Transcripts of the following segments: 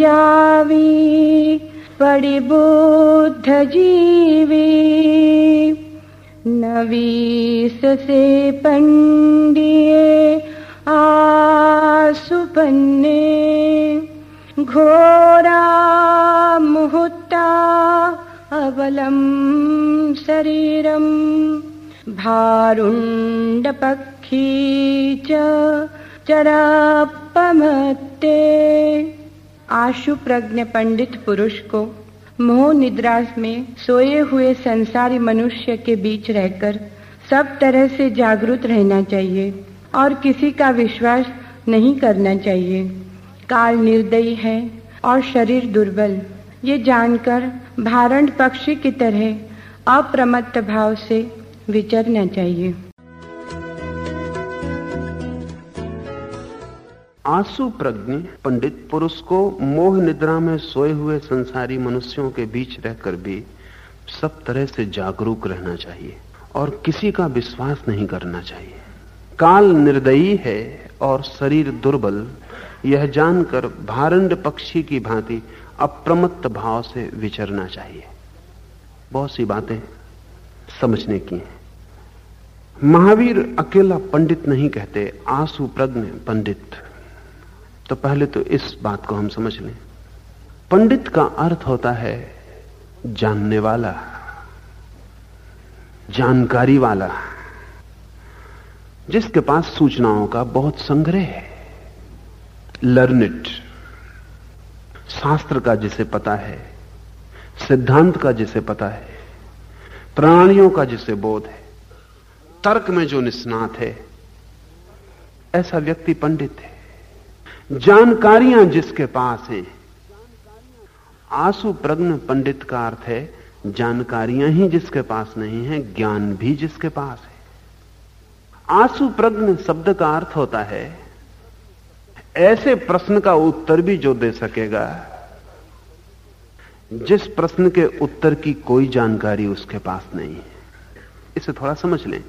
ी परिबुद्धजीवी जीवी नवीसे पण्डिये आसुपन्ने घोरा मुहूर्ता अबलम् शरीरम् भारुण्डपक्षी च चरापमते आशु प्रज्ञ पंडित पुरुष को मोह निद्रा में सोए हुए संसारी मनुष्य के बीच रहकर सब तरह से जागरूक रहना चाहिए और किसी का विश्वास नहीं करना चाहिए। काल निर्दयी है और शरीर दुर्बल। ये जानकर भारण पक्षी की तरह अप्रमत्त भाव से विचरना चाहिए। आँसू प्रज्ञ पंडित पुरुष को मोह निद्रा में सोए हुए संसारी मनुष्यों के बीच रहकर भी सब तरह से जागरूक रहना चाहिए और किसी का विश्वास नहीं करना चाहिए। काल निर्दयी है और शरीर दुर्बल, यह जानकर भारंड पक्षी की भांति अप्रमत्त भाव से विचरना चाहिए। बहुत सी बातें समझने की हैं। महावीर अकेला पंडित नहीं कहते, आँसू प्रज्ञ पंडित। तो पहले तो इस बात को हम समझ लें। पंडित का अर्थ होता है जानने वाला, जानकारी वाला, जिसके पास सूचनाओं का बहुत संग्रह है। लर्निट शास्त्र का जिसे पता है, सिद्धांत का जिसे पता है, प्राणियों का जिसे बोध है, तर्क में जो निष्णात है, ऐसा व्यक्ति पंडित है। जानकारियाँ जिसके पास हैं। आँसू प्रज्ञ पंडित का अर्थ है, जानकारियाँ ही जिसके पास नहीं है, ज्ञान भी जिसके पास है। आँसू प्रज्ञ शब्द का अर्थ होता है, ऐसे प्रश्न का उत्तर भी जो दे सकेगा, जिस प्रश्न के उत्तर की कोई जानकारी उसके पास नहीं है। इसे थोड़ा समझ लें।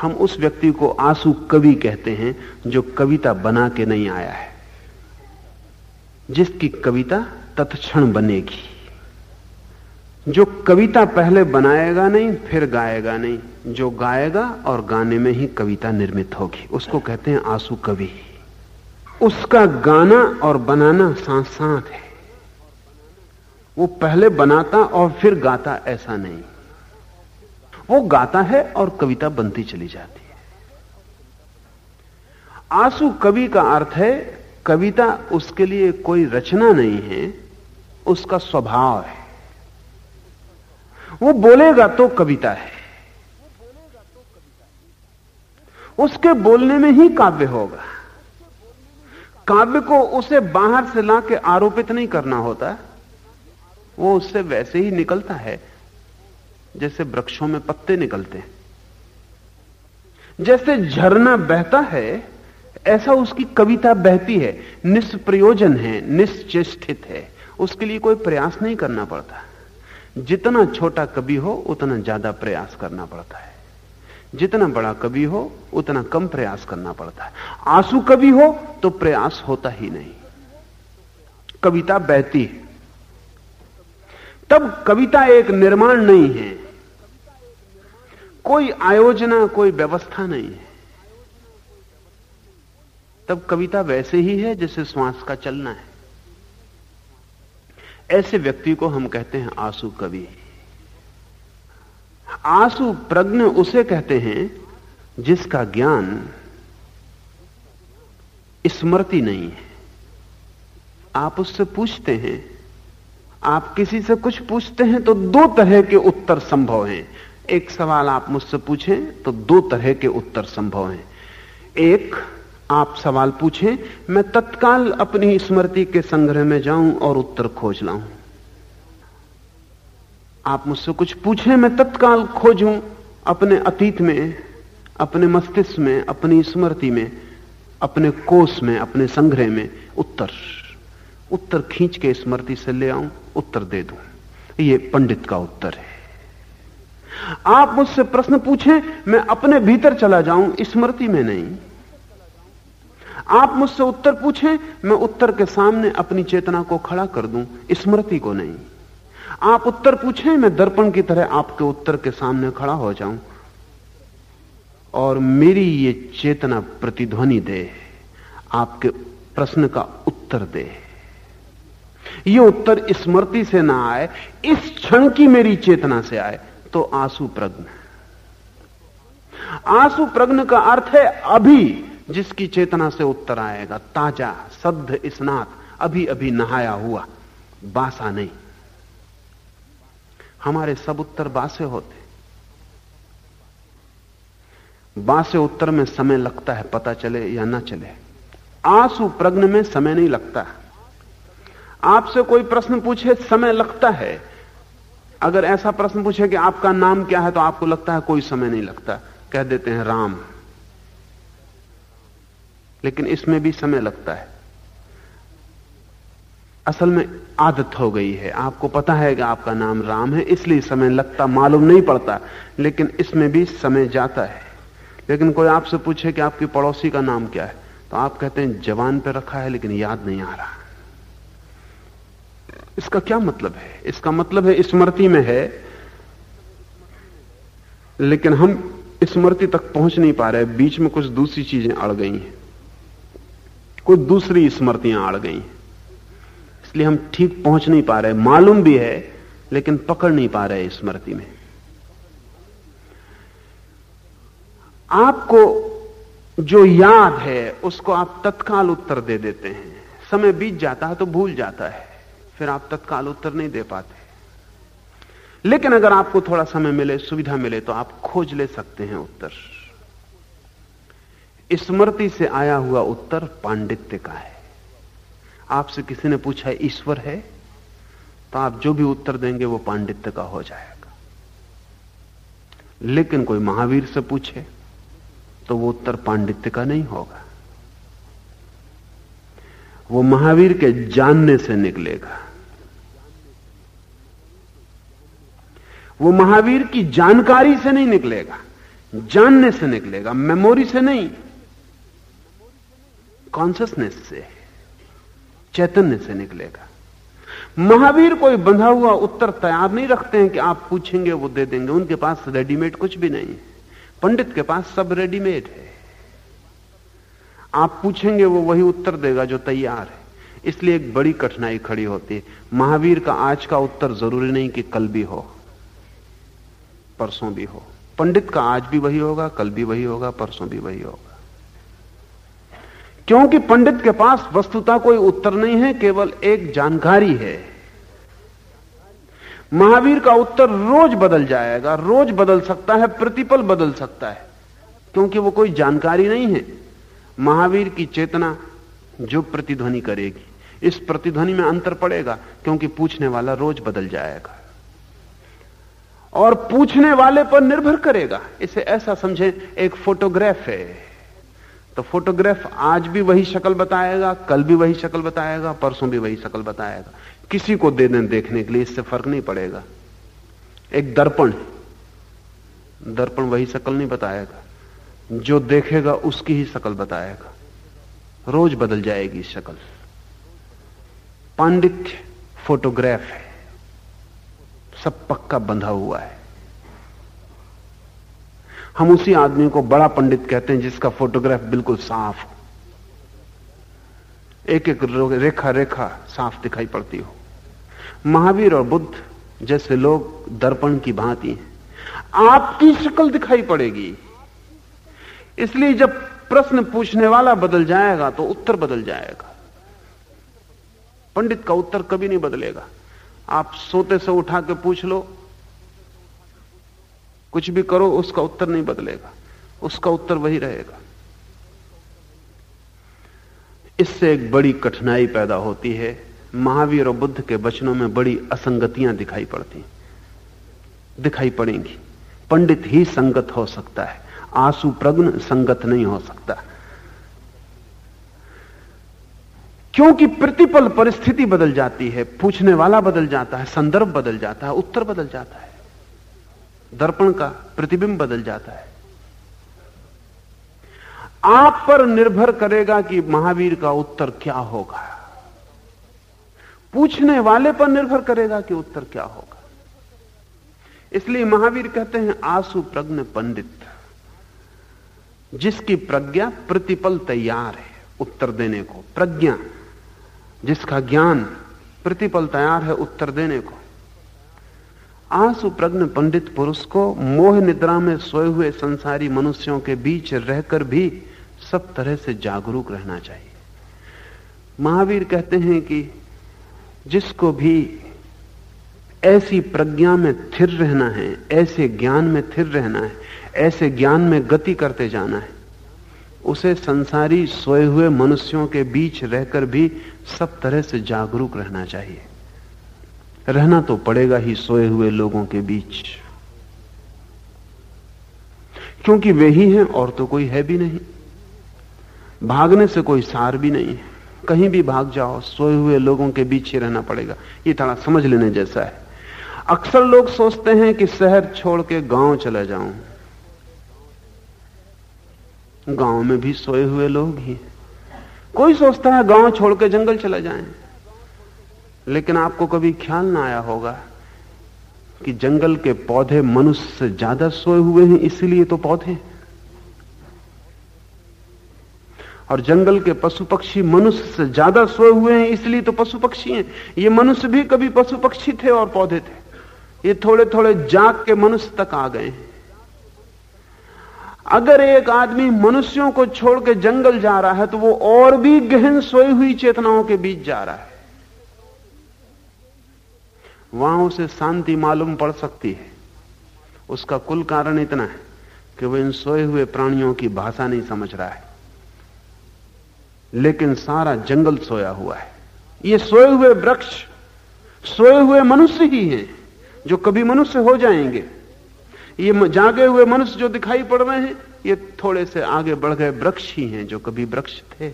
हम उस व्यक्ति को आँसू कवि कहते हैं जो कविता बना के नहीं आया है। जिसकी कविता तत्क्षण बनेगी। जो कविता पहले बनाएगा नहीं, फिर गाएगा नहीं। जो गाएगा और गाने में ही कविता निर्मित होगी। उसको कहते हैं आँसू कवि। उसका गाना और बनाना साथ है। वो पहले बनाता और फिर गाता, ऐसा नहीं। वो गाता है और कविता बनती चली जाती है। आँसू कवि का अर्थ है, कविता उसके लिए कोई रचना नहीं है, उसका स्वभाव है। वो बोलेगा तो कविता है। उसके बोलने में ही काव्य होगा। काव्य को उसे बाहर से लाके आरोपित नहीं करना होता। वो उससे वैसे ही निकलता है। जैसे वृक्षों में पत्ते निकलते हैं। जैसे झरना बहता है, ऐसा उसकी कविता बहती है। निष्प्रयोजन है, निश्चेष्टित है। उसके लिए कोई प्रयास नहीं करना पड़ता। जितना छोटा कवि हो, उतना ज़्यादा प्रयास करना पड़ता है। जितना बड़ा कवि हो, उतना कम प्रयास करना पड़ता है। आँसू कवि हो तो प्रयास होता ही नहीं। कविता बहती है। तब कविता एक निर्माण नहीं है। कोई आयोजना, कोई व्यवस्था नहीं है। तब कविता वैसे ही है जैसे श्वास का चलना है। ऐसे व्यक्ति को हम कहते हैं आँसू कवि। आँसू प्रज्ञ उसे कहते हैं जिसका ज्ञान स्मृति नहीं है। आप उससे पूछते हैं, आप किसी से कुछ पूछते हैं तो दो तरह के उत्तर संभव हैं। एक सवाल आप मुझसे पूछें तो दो तरह के उत्तर संभव हैं। एक, आप सवाल पूछें, मैं तत्काल अपनी स्मृति के संग्रह में जाऊँ और उत्तर खोज लाऊं। आप मुझसे कुछ पूछें, मैं तत्काल खोजूं अपने अतीत में, अपने मस्तिष्क में, अपनी स्मृति में, अपने कोष में, अपने संग्रह में उत्तर। उत्तर खींच के स्मृति से ले आऊँ, उत्तर दे दूँ। ये पंडित का उत्तर है। आप मुझसे प्रश्न पूछें, मैं अपने भीतर चला जाऊँ, स्मृति में नहीं। आप मुझसे उत्तर पूछें, मैं उत्तर के सामने अपनी चेतना को खड़ा कर दूँ, स्मृति को नहीं। आप उत्तर पूछें, मैं दर्पण की तरह आपके उत्तर के सामने खड़ा हो जाऊँ। और मेरी ये चेतना प्रतिध्वनि दे, आपके प्रश्न का उत्तर दे। ये उत्तर स्मृति से ना आए, इस क्षण की मेरी चेतना से आए। तो आँसू प्रज्ञ आँसू प्रज्ञ का अर्थ है अभी, जिसकी चेतना से उत्तर आएगा। ताज़ा, सद्ध, स्नात अभी अभी नहाया हुआ, बासा नहीं। हमारे सब उत्तर बासे होते। बासे उत्तर में समय लगता है, पता चले या ना चले। आँसू प्रज्ञ में समय नहीं लगता। आपसे कोई प्रश्न पूछे, समय लगता है। अगर ऐसा प्रश्न पूछे कि आपका नाम क्या है तो आपको लगता है कोई समय नहीं लगता। कह देते हैं राम। लेकिन इसमें भी समय लगता है। असल में आदत हो गई है। आपको पता है कि आपका नाम राम है, इसलिए समय लगता, मालूम नहीं पड़ता, लेकिन इसमें भी समय जाता है। लेकिन कोई आपसे पूछे कि आपकी पड़ोसी का नाम क्या है तो आप कहते हैं, जवान पे रखा है, लेकिन याद नहीं आ रहा। इसका क्या मतलब है? इसका मतलब है स्मृति में है, लेकिन हम स्मृति तक पहुँच नहीं पा रहे। बीच में कुछ दूसरी चीज़ें अड़ गई हैं। कुछ दूसरी स्मृतियाँ अड़ गई हैं। इसलिए हम ठीक पहुँच नहीं पा रहे। मालूम भी है, लेकिन पकड़ नहीं पा रहे स्मृति में। आपको जो याद है, उसको आप तत्काल उत्तर दे देते हैं। समय बीत जाता है तो भूल जाता है। फिर आप तत्काल उत्तर नहीं दे पाते। लेकिन अगर आपको थोड़ा समय मिले, सुविधा मिले तो आप खोज ले सकते हैं उत्तर। स्मृति से आया हुआ उत्तर पांडित्य का है। आपसे किसी ने पूछा, ईश्वर है? तो आप जो भी उत्तर देंगे, वो पांडित्य का हो जाएगा। लेकिन कोई महावीर से पूछे तो वो उत्तर पांडित्य का नहीं होगा। वो महावीर के जानने से निकलेगा। वो महावीर की जानकारी से नहीं निकलेगा, जानने से निकलेगा मेमोरी से नहीं कॉन्सियसनेस से चैतन्य से निकलेगा। महावीर कोई बंधा हुआ उत्तर तैयार नहीं रखते हैं कि आप पूछेंगे, वो दे देंगे। उनके पास रेडीमेड कुछ भी नहीं है। पंडित के पास सब रेडीमेड है। आप पूछेंगे, वो वही उत्तर देगा जो तैयार है। इसलिए एक बड़ी कठिनाई खड़ी होती है। महावीर का आज का उत्तर ज़रूरी नहीं कि कल भी हो। परसों भी हो। पंडित का आज भी वही होगा, कल भी वही होगा, परसों भी वही होगा। क्योंकि पंडित के पास वस्तुता कोई उत्तर नहीं है, केवल एक जानकारी है। महावीर का उत्तर रोज बदल जाएगा, रोज बदल सकता है, प्रतिपल बदल सकता है, क्योंकि वो कोई जानकारी नहीं है। महावीर की चेतना जो प्रतिध्वनि करेगी, इस प्रतिध्वनि में अंतर पड़ेगा, क्योंकि पूछने वाला रोज बदल जाएगा। और पूछने वाले पर निर्भर करेगा। इसे ऐसा समझे, एक फोटोग्राफ है। तो फोटोग्राफ आज भी वही शक्ल बताएगा, कल भी वही शक्ल बताएगा, परसों भी वही शक्ल बताएगा। किसी को दे दें देखने के लिए, इससे फ़र्क नहीं पड़ेगा। एक दर्पण दर्पण वही शक्ल नहीं बताएगा। जो देखेगा, उसकी ही शक्ल बताएगा। रोज बदल जाएगी शक्ल। पांडित्य फोटोग्राफ है। सब पक्का बंधा हुआ है। हम उसी आदमी को बड़ा पंडित कहते हैं जिसका फोटोग्राफ बिल्कुल साफ़ हो। एक एक रेखा रेखा साफ़ दिखाई पड़ती हो। महावीर और बुद्ध जैसे लोग दर्पण की भांति हैं। आपकी शक्ल दिखाई पड़ेगी। इसलिए जब प्रश्न पूछने वाला बदल जाएगा तो उत्तर बदल जाएगा। पंडित का उत्तर कभी नहीं बदलेगा। आप सोते से उठा के पूछ लो। कुछ भी करो, उसका उत्तर नहीं बदलेगा। उसका उत्तर वही रहेगा। इससे एक बड़ी कठिनाई पैदा होती है। महावीर और बुद्ध के वचनों में बड़ी असंगतियाँ दिखाई पड़ती। दिखाई पड़ेंगी। पंडित ही संगत हो सकता है। आँसू प्रग्न संगत नहीं हो सकता। क्योंकि प्रतिपल परिस्थिति बदल जाती है, पूछने वाला बदल जाता है, संदर्भ बदल जाता है, उत्तर बदल जाता है, दर्पण का प्रतिबिंब बदल जाता है। आप पर निर्भर करेगा कि महावीर का उत्तर क्या होगा। पूछने वाले पर निर्भर करेगा कि उत्तर क्या होगा। इसलिए महावीर कहते हैं, आसु प्रज्ञ पंडित, जिसकी प्रज्ञा प्रतिपल तैयार है, उत्तर देने को, प्रज्ञा। जिसका ज्ञान प्रतिपल तैयार है उत्तर देने को। आँसू प्रज्ञ पंडित पुरुष को मोह निद्रा में सोए हुए संसारी मनुष्यों के बीच रहकर भी सब तरह से जागरूक रहना चाहिए। महावीर कहते हैं कि जिसको भी ऐसी प्रज्ञा में थिर रहना है, ऐसे ज्ञान में थिर रहना है, ऐसे ज्ञान में गति करते जाना है, उसे संसारी सोए हुए मनुष्यों के बीच रहकर भी सब तरह से जागरूक रहना चाहिए। रहना तो पड़ेगा ही सोए हुए लोगों के बीच। क्योंकि वे ही हैं और तो कोई है भी नहीं। भागने से कोई सार भी नहीं है। कहीं भी भाग जाओ, सोए हुए लोगों के बीच ही रहना पड़ेगा। ये थोड़ा समझ लेने जैसा है। अक्सर लोग सोचते हैं कि शहर छोड़ के गाँव चला जाऊँ। गाँव में भी सोए हुए लोग ही कोई सोचता है गाँव छोड़ के जंगल चला जाएँ। लेकिन आपको कभी ख्याल ना आया होगा कि जंगल के पौधे मनुष्य से ज़्यादा सोए हुए हैं, इसलिए तो पौधे। और जंगल के पशु पक्षी मनुष्य से ज़्यादा सोए हुए हैं, इसलिए तो पशु पक्षी हैं। ये मनुष्य भी कभी पशु पक्षी थे और पौधे थे। ये थोड़े थोड़े जाग के मनुष्य तक आ गए हैं। अगर एक आदमी मनुष्यों को छोड़ के जंगल जा रहा है तो वो और भी गहन सोई हुई चेतनाओं के बीच जा रहा है। वहाँ उसे शांति मालूम पड़ सकती है। उसका कुल कारण इतना है कि वो इन सोए हुए प्राणियों की भाषा नहीं समझ रहा है। लेकिन सारा जंगल सोया हुआ है। ये सोए हुए वृक्ष, सोए हुए मनुष्य ही हैं, जो कभी मनुष्य हो जाएँगे। ये जागे हुए मनुष्य जो दिखाई पड़ रहे हैं, ये थोड़े से आगे बढ़ गए वृक्ष ही हैं जो कभी वृक्ष थे।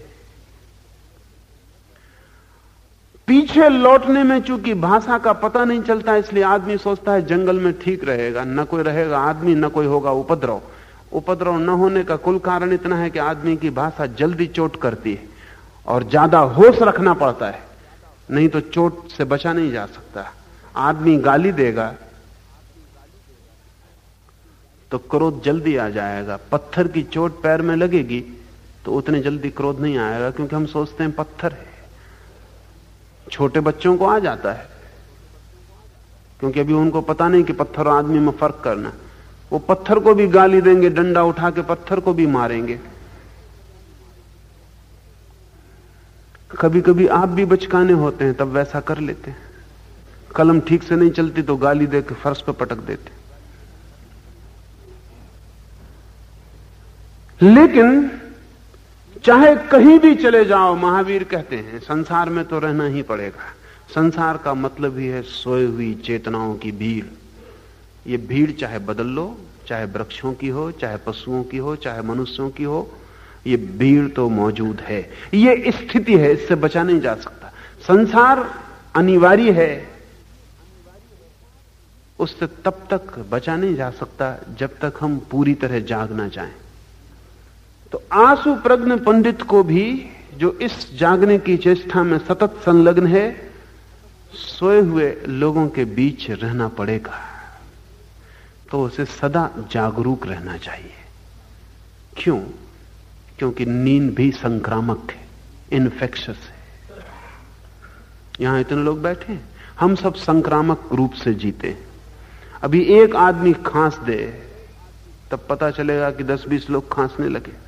पीछे लौटने में चूँकि भाषा का पता नहीं चलता, इसलिए आदमी सोचता है जंगल में ठीक रहेगा, न कोई रहेगा आदमी, न कोई होगा उपद्रव। उपद्रव न होने का कुल कारण इतना है कि आदमी की भाषा जल्दी चोट करती है, और ज़्यादा होश रखना पड़ता है, नहीं तो चोट से बचा नहीं जा सकता। आदमी गाली देगा तो क्रोध जल्दी आ जाएगा। पत्थर की चोट पैर में लगेगी तो उतने जल्दी क्रोध नहीं आएगा क्योंकि हम सोचते हैं पत्थर है। छोटे बच्चों को आ जाता है। क्योंकि अभी उनको पता नहीं कि पत्थर और आदमी में फ़र्क करना वो पत्थर को भी गाली देंगे, डंडा उठा के पत्थर को भी मारेंगे। कभी कभी आप भी बचकाने होते हैं, तब वैसा कर लेते हैं। कलम ठीक से नहीं चलती तो गाली देकर फर्श पर पटक देते लेकिन चाहे कहीं भी चले जाओ, महावीर कहते हैं, संसार में तो रहना ही पड़ेगा। संसार का मतलब ही है सोए हुई चेतनाओं की भीड़। ये भीड़ चाहे बदल लो, चाहे वृक्षों की हो, चाहे पशुओं की हो, चाहे मनुष्यों की हो, ये भीड़ तो मौजूद है। ये स्थिति है, इससे बचा नहीं जा सकता। संसार अनिवार्य है, उससे तब तक बचा नहीं जा सकता जब तक हम पूरी तरह जागना चाहें तो आँसू प्रज्ञ पंडित को भी, जो इस जागने की चेष्टा में सतत संलग्न है, सोए हुए लोगों के बीच रहना पड़ेगा। तो उसे सदा जागरूक रहना चाहिए। क्यों? क्योंकि नींद भी संक्रामक है इन्फेक्शस है। यहाँ इतने लोग बैठे हैं। हम सब संक्रामक रूप से जीते अभी एक आदमी खांस दे, तब पता चलेगा कि 10-20 लोग खांसने लगे।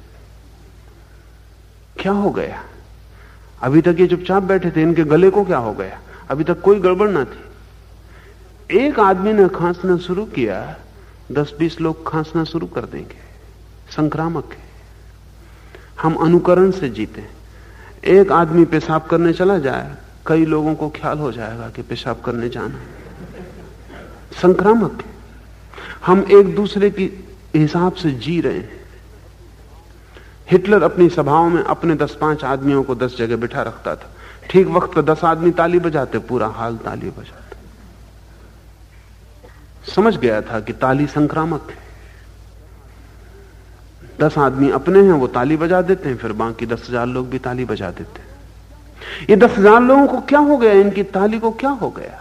क्या हो गया? अभी तक ये चुपचाप बैठे थे, इनके गले को क्या हो गया? अभी तक कोई गड़बड़ ना थी। एक आदमी ने खांसना शुरू किया, दस बीस लोग खांसना शुरू कर देंगे। संक्रामक है। हम अनुकरण से जीते एक आदमी पेशाब करने चला जाए, कई लोगों को ख्याल हो जाएगा कि पेशाब करने जाना संक्रामक है। हम एक दूसरे की हिसाब से जी रहे हैं। हिटलर अपनी सभाओं में अपने दस पाँच आदमियों को दस जगह बिठा रखता था। ठीक वक्त पर दस आदमी ताली बजाते, पूरा हाल ताली बजाते। समझ गया था कि ताली संक्रामक है। दस आदमी अपने हैं, वो ताली बजा देते हैं, फिर बाकी दस हज़ार लोग भी ताली बजा देते हैं। ये दस हज़ार लोगों को क्या हो गया? इनकी ताली को क्या हो गया?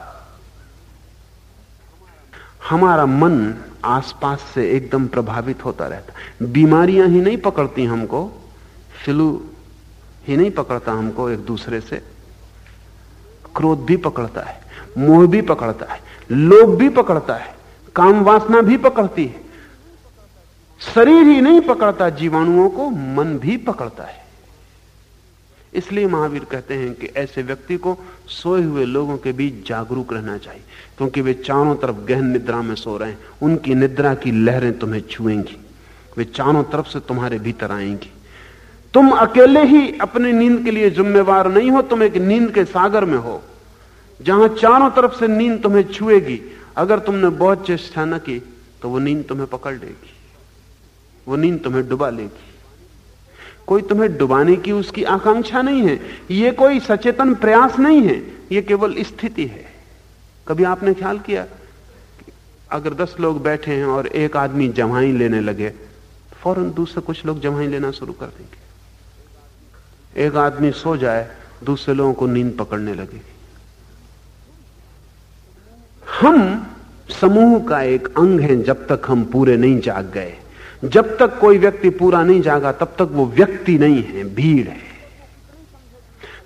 हमारा मन आसपास से एकदम प्रभावित होता रहता। बीमारियाँ ही नहीं पकड़ती हमको, फ्लू ही नहीं पकड़ता हमको एक दूसरे से। क्रोध भी पकड़ता है, मोह भी पकड़ता है, लोभ भी पकड़ता है, काम वासना भी पकड़ती है। शरीर ही नहीं पकड़ता, जीवाणुओं को मन भी पकड़ता है। इसलिए महावीर कहते हैं कि ऐसे व्यक्ति को सोए हुए लोगों के बीच जागरूक रहना चाहिए, क्योंकि वे चारों तरफ़ गहन निद्रा में सो रहे हैं। उनकी निद्रा की लहरें तुम्हें छुएँगी। वे चारों तरफ़ से तुम्हारे भीतर आएँगी। तुम अकेले ही अपनी नींद के लिए जिम्मेवार नहीं हो, तुम एक नींद के सागर में हो, जहाँ चारों तरफ़ से नींद तुम्हें छुएगी। अगर तुमने बहुत चेष्टा न की तो वो नींद तुम्हें पकड़ लेगी। वो नींद तुम्हें डुबा लेगी। कोई तुम्हें डुबाने की उसकी आकांक्षा नहीं है। ये कोई सचेतन प्रयास नहीं है। ये केवल स्थिति है। कभी आपने ख्याल किया अगर दस लोग बैठे हैं और एक आदमी जमाई लेने लगे, फ़ौरन दूसरे कुछ लोग जमाई लेना शुरू कर देंगे। एक आदमी सो जाए, दूसरे लोगों को नींद पकड़ने लगेगी हम समूह का एक अंग हैं जब तक हम पूरे नहीं जाग गए। जब तक कोई व्यक्ति पूरा नहीं जागा, तब तक वो व्यक्ति नहीं है, भीड़ है।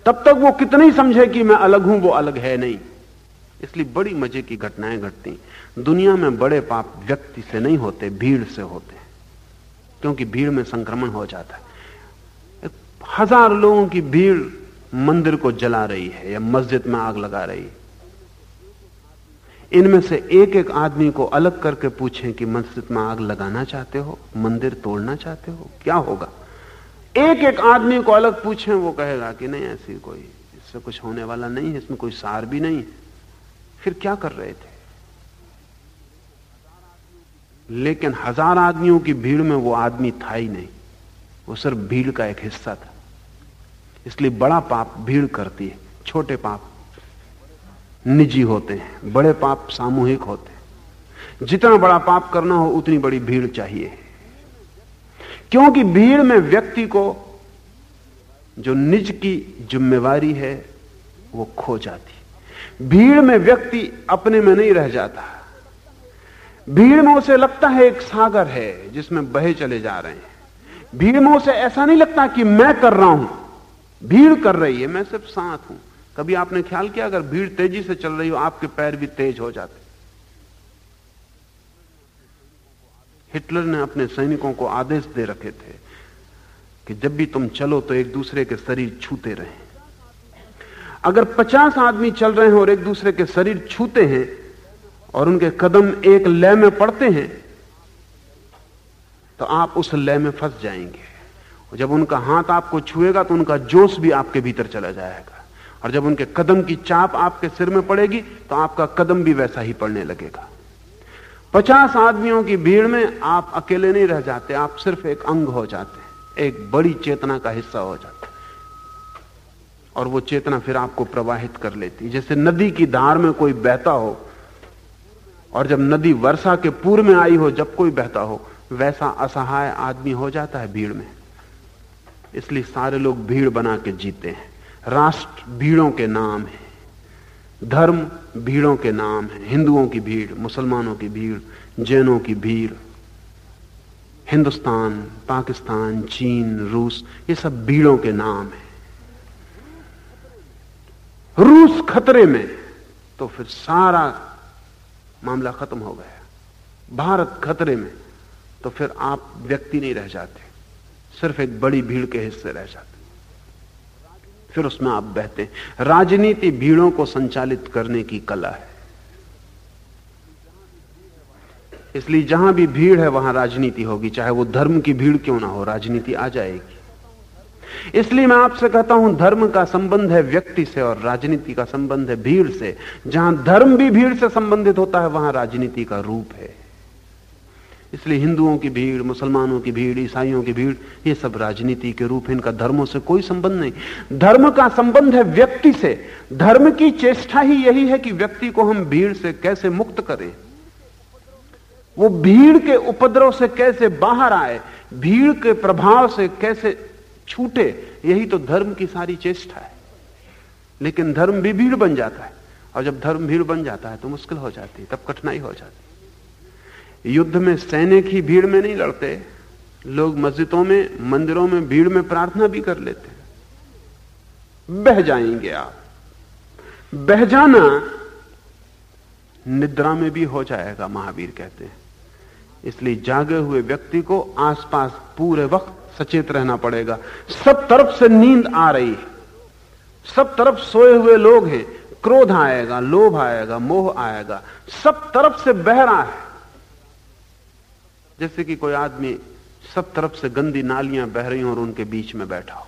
तब तक वो कितने ही समझे कि मैं अलग हूँ, वो अलग है नहीं। इसलिए बड़ी मज़े की घटनाएँ घटती दुनिया में बड़े पाप व्यक्ति से नहीं होते, भीड़ से होते क्योंकि भीड़ में संक्रमण हो जाता है। हज़ार लोगों की भीड़ मंदिर को जला रही है या मस्जिद में आग लगा रही है। इनमें से एक एक आदमी को अलग करके पूछें कि मस्जिद में आग लगाना चाहते हो? मंदिर तोड़ना चाहते हो? क्या होगा? एक एक आदमी को अलग पूछें, वो कहेगा कि नहीं, ऐसी कोई, इससे कुछ होने वाला नहीं है, इसमें कोई सार भी नहीं है। फिर क्या कर रहे थे? लेकिन हज़ार आदमियों की भीड़ में वो आदमी था ही नहीं। वो सिर्फ़ भीड़ का एक हिस्सा था। इसलिए बड़ा पाप भीड़ करती है, छोटे पाप निजी होते हैं, बड़े पाप सामूहिक होते हैं। जितना बड़ा पाप करना हो, उतनी बड़ी भीड़ चाहिए। क्योंकि भीड़ में व्यक्ति को जो निज की जिम्मेवारी है, वो खो जाती। भीड़ में व्यक्ति अपने में नहीं रह जाता। भीड़ में उसे लगता है एक सागर है, जिसमें बहे चले जा रहे हैं। भीड़ में उसे ऐसा नहीं लगता कि मैं कर रहा हूँ। भीड़ कर रही है, मैं सिर्फ़ साथ हूँ। कभी आपने ख्याल किया, अगर भीड़ तेज़ी से चल रही हो, आपके पैर भी तेज हो जाते। हिटलर ने अपने सैनिकों को आदेश दे रखे थे कि जब भी तुम चलो तो एक दूसरे के शरीर छूते रहे। अगर पचास आदमी चल रहे हैं और एक दूसरे के शरीर छूते हैं और उनके कदम एक लय में पड़ते हैं तो आप उस लय में फंस जाएँगे। जब उनका हाथ आपको छुएगा तो उनका जोश भी आपके भीतर चला जाएगा। और जब उनके कदम की चाप आपके सिर में पड़ेगी तो आपका कदम भी वैसा ही पड़ने लगेगा। पचास आदमियों की भीड़ में आप अकेले नहीं रह जाते, आप सिर्फ़ एक अंग हो जाते एक बड़ी चेतना का हिस्सा हो जाते और वो चेतना फिर आपको प्रवाहित कर लेती जैसे नदी की धार में कोई बहता हो, और जब नदी वर्षा के पूर्व में आई हो, जब कोई बहता हो, वैसा असहाय आदमी हो जाता है भीड़ में। इसलिए सारे लोग भीड़ बना के जीते हैं। राष्ट्र भीड़ों के नाम है, धर्म भीड़ों के नाम है, हिंदुओं की भीड़, मुसलमानों की भीड़, जैनों की भीड़, हिंदुस्तान, पाकिस्तान, चीन, रूस, ये सब भीड़ों के नाम है। रूस खतरे में तो फिर सारा मामला खत्म हो गया। भारत खतरे में तो फिर आप व्यक्ति नहीं रह जाते, सिर्फ़ एक बड़ी भीड़ के हिस्से रह जाते। फिर उसमें आप बहते हैं। राजनीति भीड़ों को संचालित करने की कला है। इसलिए जहाँ भी भीड़ है, वहाँ राजनीति होगी। चाहे वो धर्म की भीड़ क्यों ना हो, राजनीति आ जाएगी। इसलिए मैं आपसे कहता हूँ, धर्म का संबंध है व्यक्ति से और राजनीति का संबंध है भीड़ से। जहाँ धर्म भी भीड़ से संबंधित होता है, वहाँ राजनीति का रूप है। इसलिए हिंदुओं की भीड़, मुसलमानों की भीड़, ईसाइयों की भीड़, ये सब राजनीति के रूप इनका धर्मों से कोई संबंध नहीं। धर्म का संबंध है व्यक्ति से। धर्म की चेष्टा ही यही है कि व्यक्ति को हम भीड़ से कैसे मुक्त करें। वो भीड़ के उपद्रव से कैसे बाहर आए, भीड़ के प्रभाव से कैसे छूटे, यही तो धर्म की सारी चेष्टा है। लेकिन धर्म भी भीड़ बन जाता है। और जब धर्म भीड़ बन जाता है तो मुश्किल हो जाती है, तब कठिनाई हो जाती है। युद्ध में सैनिक ही भीड़ में नहीं लड़ते। लोग मस्जिदों में, मंदिरों में भीड़ में प्रार्थना भी कर लेते बह जाएँगे आप। बह जाना निद्रा में भी हो जाएगा, महावीर कहते हैं। इसलिए जागे हुए व्यक्ति को आसपास पूरे वक्त सचेत रहना पड़ेगा। सब तरफ़ से नींद आ रही है। सब तरफ़ सोए हुए लोग हैं। क्रोध आएगा, लोभ आएगा, मोह आएगा। सब तरफ़ से बह रहा है। जैसे कि कोई आदमी सब तरफ़ से गंदी नालियाँ बह रही और उनके बीच में बैठा हो।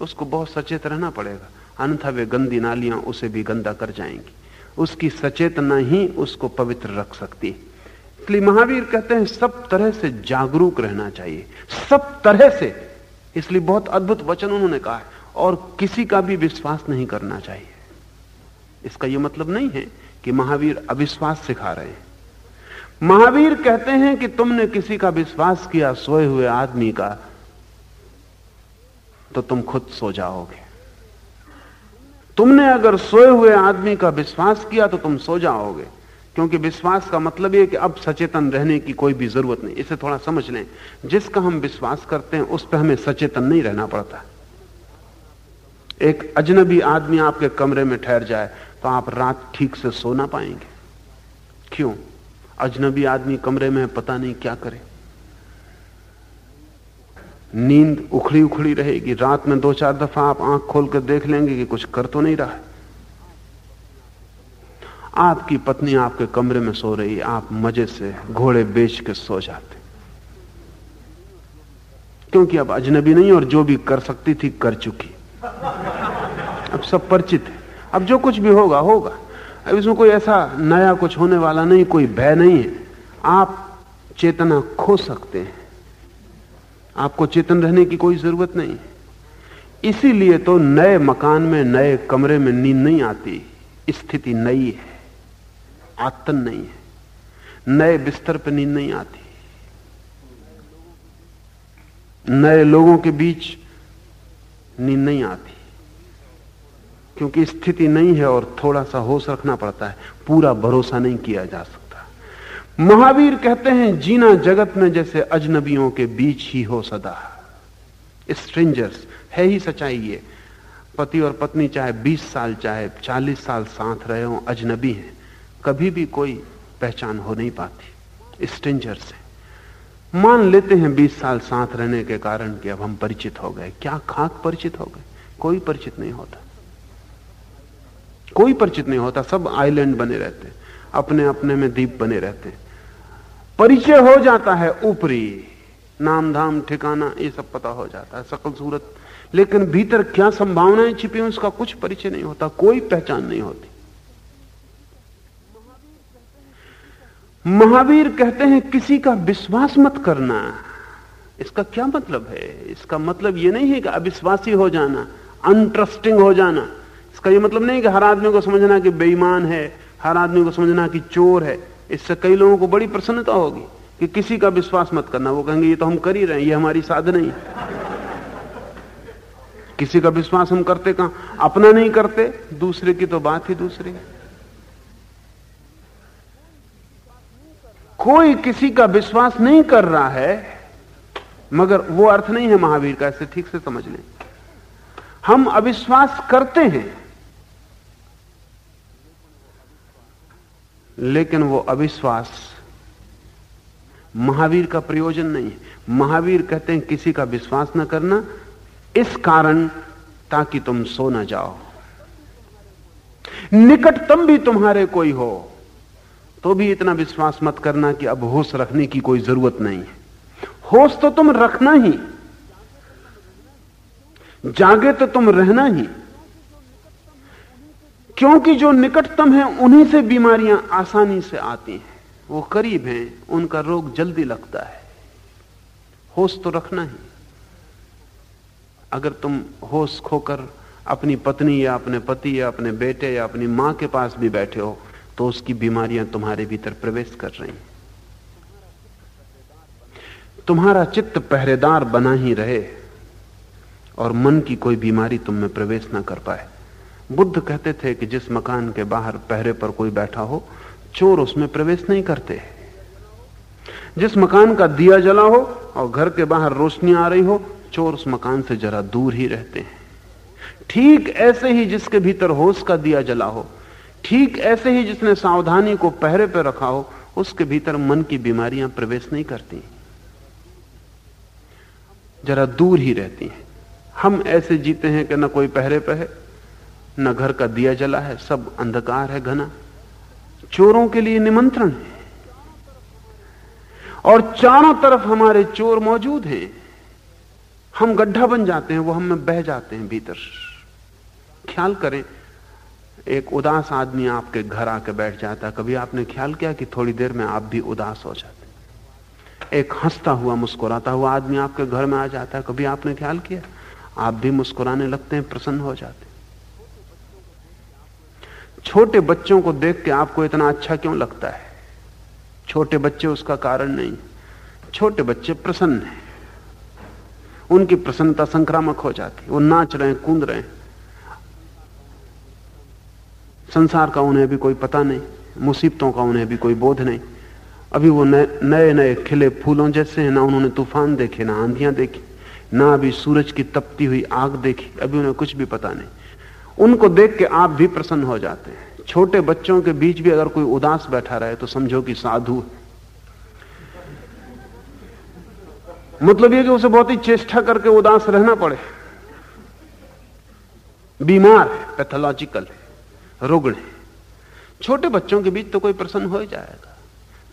उसको बहुत सचेत रहना पड़ेगा। अन्यथा वे गंदी नालियाँ उसे भी गंदा कर जाएँगी। उसकी सचेतना ही उसको पवित्र रख सकती है। इसलिए महावीर कहते हैं, सब तरह से जागरूक रहना चाहिए। सब तरह से। इसलिए बहुत अद्भुत वचन उन्होंने कहा है। और किसी का भी विश्वास नहीं करना चाहिए। इसका यह मतलब नहीं है कि महावीर अविश्वास सिखा रहे हैं। महावीर कहते हैं कि तुमने किसी का विश्वास किया, सोए हुए आदमी का तो तुम खुद सो जाओगे। तुमने अगर सोए हुए आदमी का विश्वास किया तो तुम सो जाओगे। क्योंकि विश्वास का मतलब यह कि अब सचेतन रहने की कोई भी ज़रूरत नहीं। इसे थोड़ा समझ लें। जिसका हम विश्वास करते हैं, उस पर हमें सचेतन नहीं रहना पड़ता। एक अजनबी आदमी आपके कमरे में ठहर जाए तो आप रात ठीक से सो ना पाएँगे। क्यों? अजनबी आदमी कमरे में पता नहीं क्या करे। नींद उखड़ी उखड़ी रहेगी। रात में दो चार दफ़ा आप आँख खोल कर देख लेंगे कि कुछ कर तो नहीं रहा है। आपकी पत्नी आपके कमरे में सो रही आप मज़े से घोड़े बेच के सो जाते। क्योंकि अब अजनबी नहीं, और जो भी कर सकती थी, कर चुकी। अब सब परिचित है। अब जो कुछ भी होगा होगा। अब इसमें कोई ऐसा नया कुछ होने वाला नहीं, कोई भय नहीं है। आप चेतना खो सकते हैं। आपको चेतन रहने की कोई ज़रूरत नहीं इसीलिए तो नए मकान में, नए कमरे में नींद नहीं आती। स्थिति नई है, आतन नहीं है। नए बिस्तर पर नींद नहीं आती। नए लोगों के बीच नींद नहीं आती। क्योंकि स्थिति नहीं है और थोड़ा सा होश रखना पड़ता है। पूरा भरोसा नहीं किया जा सकता। महावीर कहते हैं, जीना जगत में जैसे अजनबियों के बीच ही हो सदा। स्ट्रेंजर्स है ही सच्चाई ये। पति और पत्नी चाहे 20 साल, चाहे 40 साल साथ रहे हो, अजनबी हैं। कभी भी कोई पहचान हो नहीं पाती। स्ट्रेंजर्स है। मान लेते हैं 20 साल साथ रहने के कारण कि अब हम परिचित हो गए। क्या खाक परिचित हो गए? कोई परिचित नहीं होता। कोई परिचित नहीं होता, सब आइलैंड बने रहते अपने अपने में द्वीप बने रहते परिचय हो जाता है ऊपरी नाम धाम ठिकाना, ये सब पता हो जाता है, सकल सूरत। लेकिन भीतर क्या संभावनाएँ छिपी हैं, उसका कुछ परिचय नहीं होता, कोई पहचान नहीं होती। महावीर कहते हैं, किसी का विश्वास मत करना। इसका क्या मतलब है? इसका मतलब यह नहीं है कि अविश्वासी हो जाना अनट्रस्टिंग हो जाना। इसका ये मतलब नहीं कि हर आदमी को समझना कि बेईमान है, हर आदमी को समझना कि चोर है। इससे कई लोगों को बड़ी प्रसन्नता होगी कि किसी का विश्वास मत करना। वो कहेंगे, ये तो हम कर ही रहे हैं, ये हमारी साधना ही किसी का विश्वास हम करते कहा? अपना नहीं करते, दूसरे की तो बात ही दूसरी कोई किसी का विश्वास नहीं कर रहा है, मगर वो अर्थ नहीं है महावीर का ऐसे ठीक से समझ लें। हम अविश्वास करते हैं लेकिन वो अविश्वास। महावीर का प्रयोजन नहीं है। महावीर कहते हैं, किसी का विश्वास न करना, इस कारण ताकि तुम सो ना जाओ। निकटतम भी तुम्हारे कोई हो तो भी इतना विश्वास मत करना कि अब होश रखने की कोई ज़रूरत नहीं है। होश तो तुम रखना ही, जागे तो तुम रहना ही। क्योंकि जो निकटतम है, उन्हीं से बीमारियाँ आसानी से आती हैं। वो करीब हैं, उनका रोग जल्दी लगता है। होश तो रखना ही। अगर तुम होश खोकर अपनी पत्नी या अपने पति या अपने बेटे या अपनी माँ के पास भी बैठे हो तो उसकी बीमारियाँ तुम्हारे भीतर प्रवेश कर रही हैं। तुम्हारा चित्त पहरेदार बना ही रहे, और मन की कोई बीमारी तुम में प्रवेश ना कर पाए। बुद्ध कहते थे कि जिस मकान के बाहर पहरे पर कोई बैठा हो, चोर उसमें प्रवेश नहीं करते। जिस मकान का दिया जला हो और घर के बाहर रोशनी आ रही हो, चोर उस मकान से जरा दूर ही रहते हैं। ठीक ऐसे ही जिसके भीतर होश का दिया जला हो, ठीक ऐसे ही जिसने सावधानी को पहरे पर रखा हो, उसके भीतर मन की बीमारियाँ प्रवेश नहीं करती। जरा दूर ही रहती हैं। हम ऐसे जीते हैं कि न कोई पहरे पर है न घर का दिया जला है, सब अंधकार है घना। चोरों के लिए निमंत्रण है। और चारों तरफ़ हमारे चोर मौजूद हैं। हम गड्ढा बन जाते हैं, वो हम में बह जाते हैं भीतर। ख्याल करें, एक उदास आदमी आपके घर आके बैठ जाता है। कभी आपने ख्याल किया कि थोड़ी देर में आप भी उदास हो जाते एक हंसता हुआ, मुस्कुराता हुआ आदमी आपके घर में आ जाता है। कभी आपने ख्याल किया? आप भी मुस्कुराने लगते हैं, प्रसन्न हो जाते छोटे बच्चों को देख के आपको इतना अच्छा क्यों लगता है? छोटे बच्चे उसका कारण नहीं। छोटे बच्चे प्रसन्न हैं। उनकी प्रसन्नता संक्रामक हो जाती वो नाच रहे हैं, कूद रहे हैं। संसार का उन्हें भी कोई पता नहीं, मुसीबतों का उन्हें भी कोई बोध नहीं। अभी वो नए नए खिले फूलों जैसे हैं, ना उन्होंने तूफ़ान देखे, ना आंधियाँ देखी, ना अभी सूरज की तपती हुई आग देखी, अभी उन्हें कुछ भी पता नहीं। उनको देख के आप भी प्रसन्न हो जाते हैं। छोटे बच्चों के बीच भी अगर कोई उदास बैठा रहे तो समझो कि साधु मतलब यह कि उसे बहुत ही चेष्टा करके उदास रहना पड़े। बीमार है, पैथोलॉजिकल है, रुग्ण है। छोटे बच्चों के बीच तो कोई प्रसन्न हो ही जाएगा।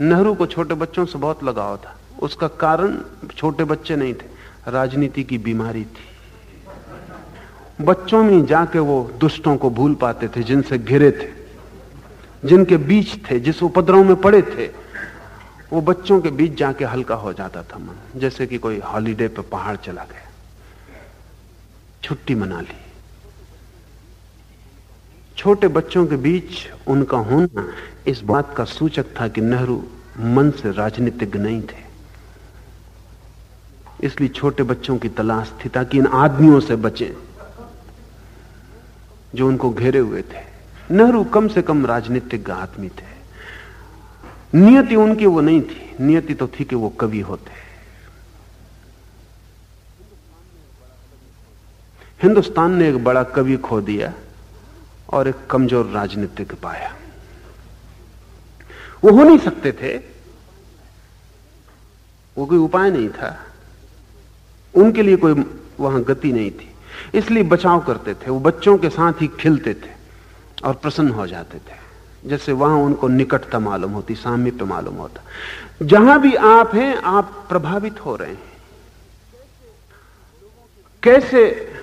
नेहरू को छोटे बच्चों से बहुत लगाव था। उसका कारण छोटे बच्चे नहीं थे, राजनीति की बीमारी थी। बच्चों में जाके वो दुष्टों को भूल पाते थे, जिनसे घिरे थे, जिनके बीच थे, जिस उपद्रव में पड़े थे, वो बच्चों के बीच जाके हल्का हो जाता था मन। जैसे कि कोई हॉलीडे पे पहाड़ चला गया, छुट्टी मना ली। छोटे बच्चों के बीच उनका होना इस बात का सूचक था कि नेहरू मन से राजनीतिज्ञ नहीं थे। इसलिए छोटे बच्चों की तलाश थी ताकि इन आदमियों से बचें। जो उनको घेरे हुए थे। नेहरू कम से कम राजनीतिक आदमी थे। नियति उनकी वो नहीं थी। नियति तो थी कि वो कवि होते। हिंदुस्तान ने एक बड़ा कवि खो दिया और एक कमज़ोर राजनीतिक पाया। वो हो नहीं सकते थे। वो कोई उपाय नहीं था। उनके लिए कोई वहाँ गति नहीं थी। इसलिए बचाव करते थे, वो बच्चों के साथ ही खिलते थे और प्रसन्न हो जाते थे। जैसे वहाँ उनको निकटता मालूम होती सामीप्य मालूम होता। जहाँ भी आप हैं, आप प्रभावित हो रहे हैं। कैसे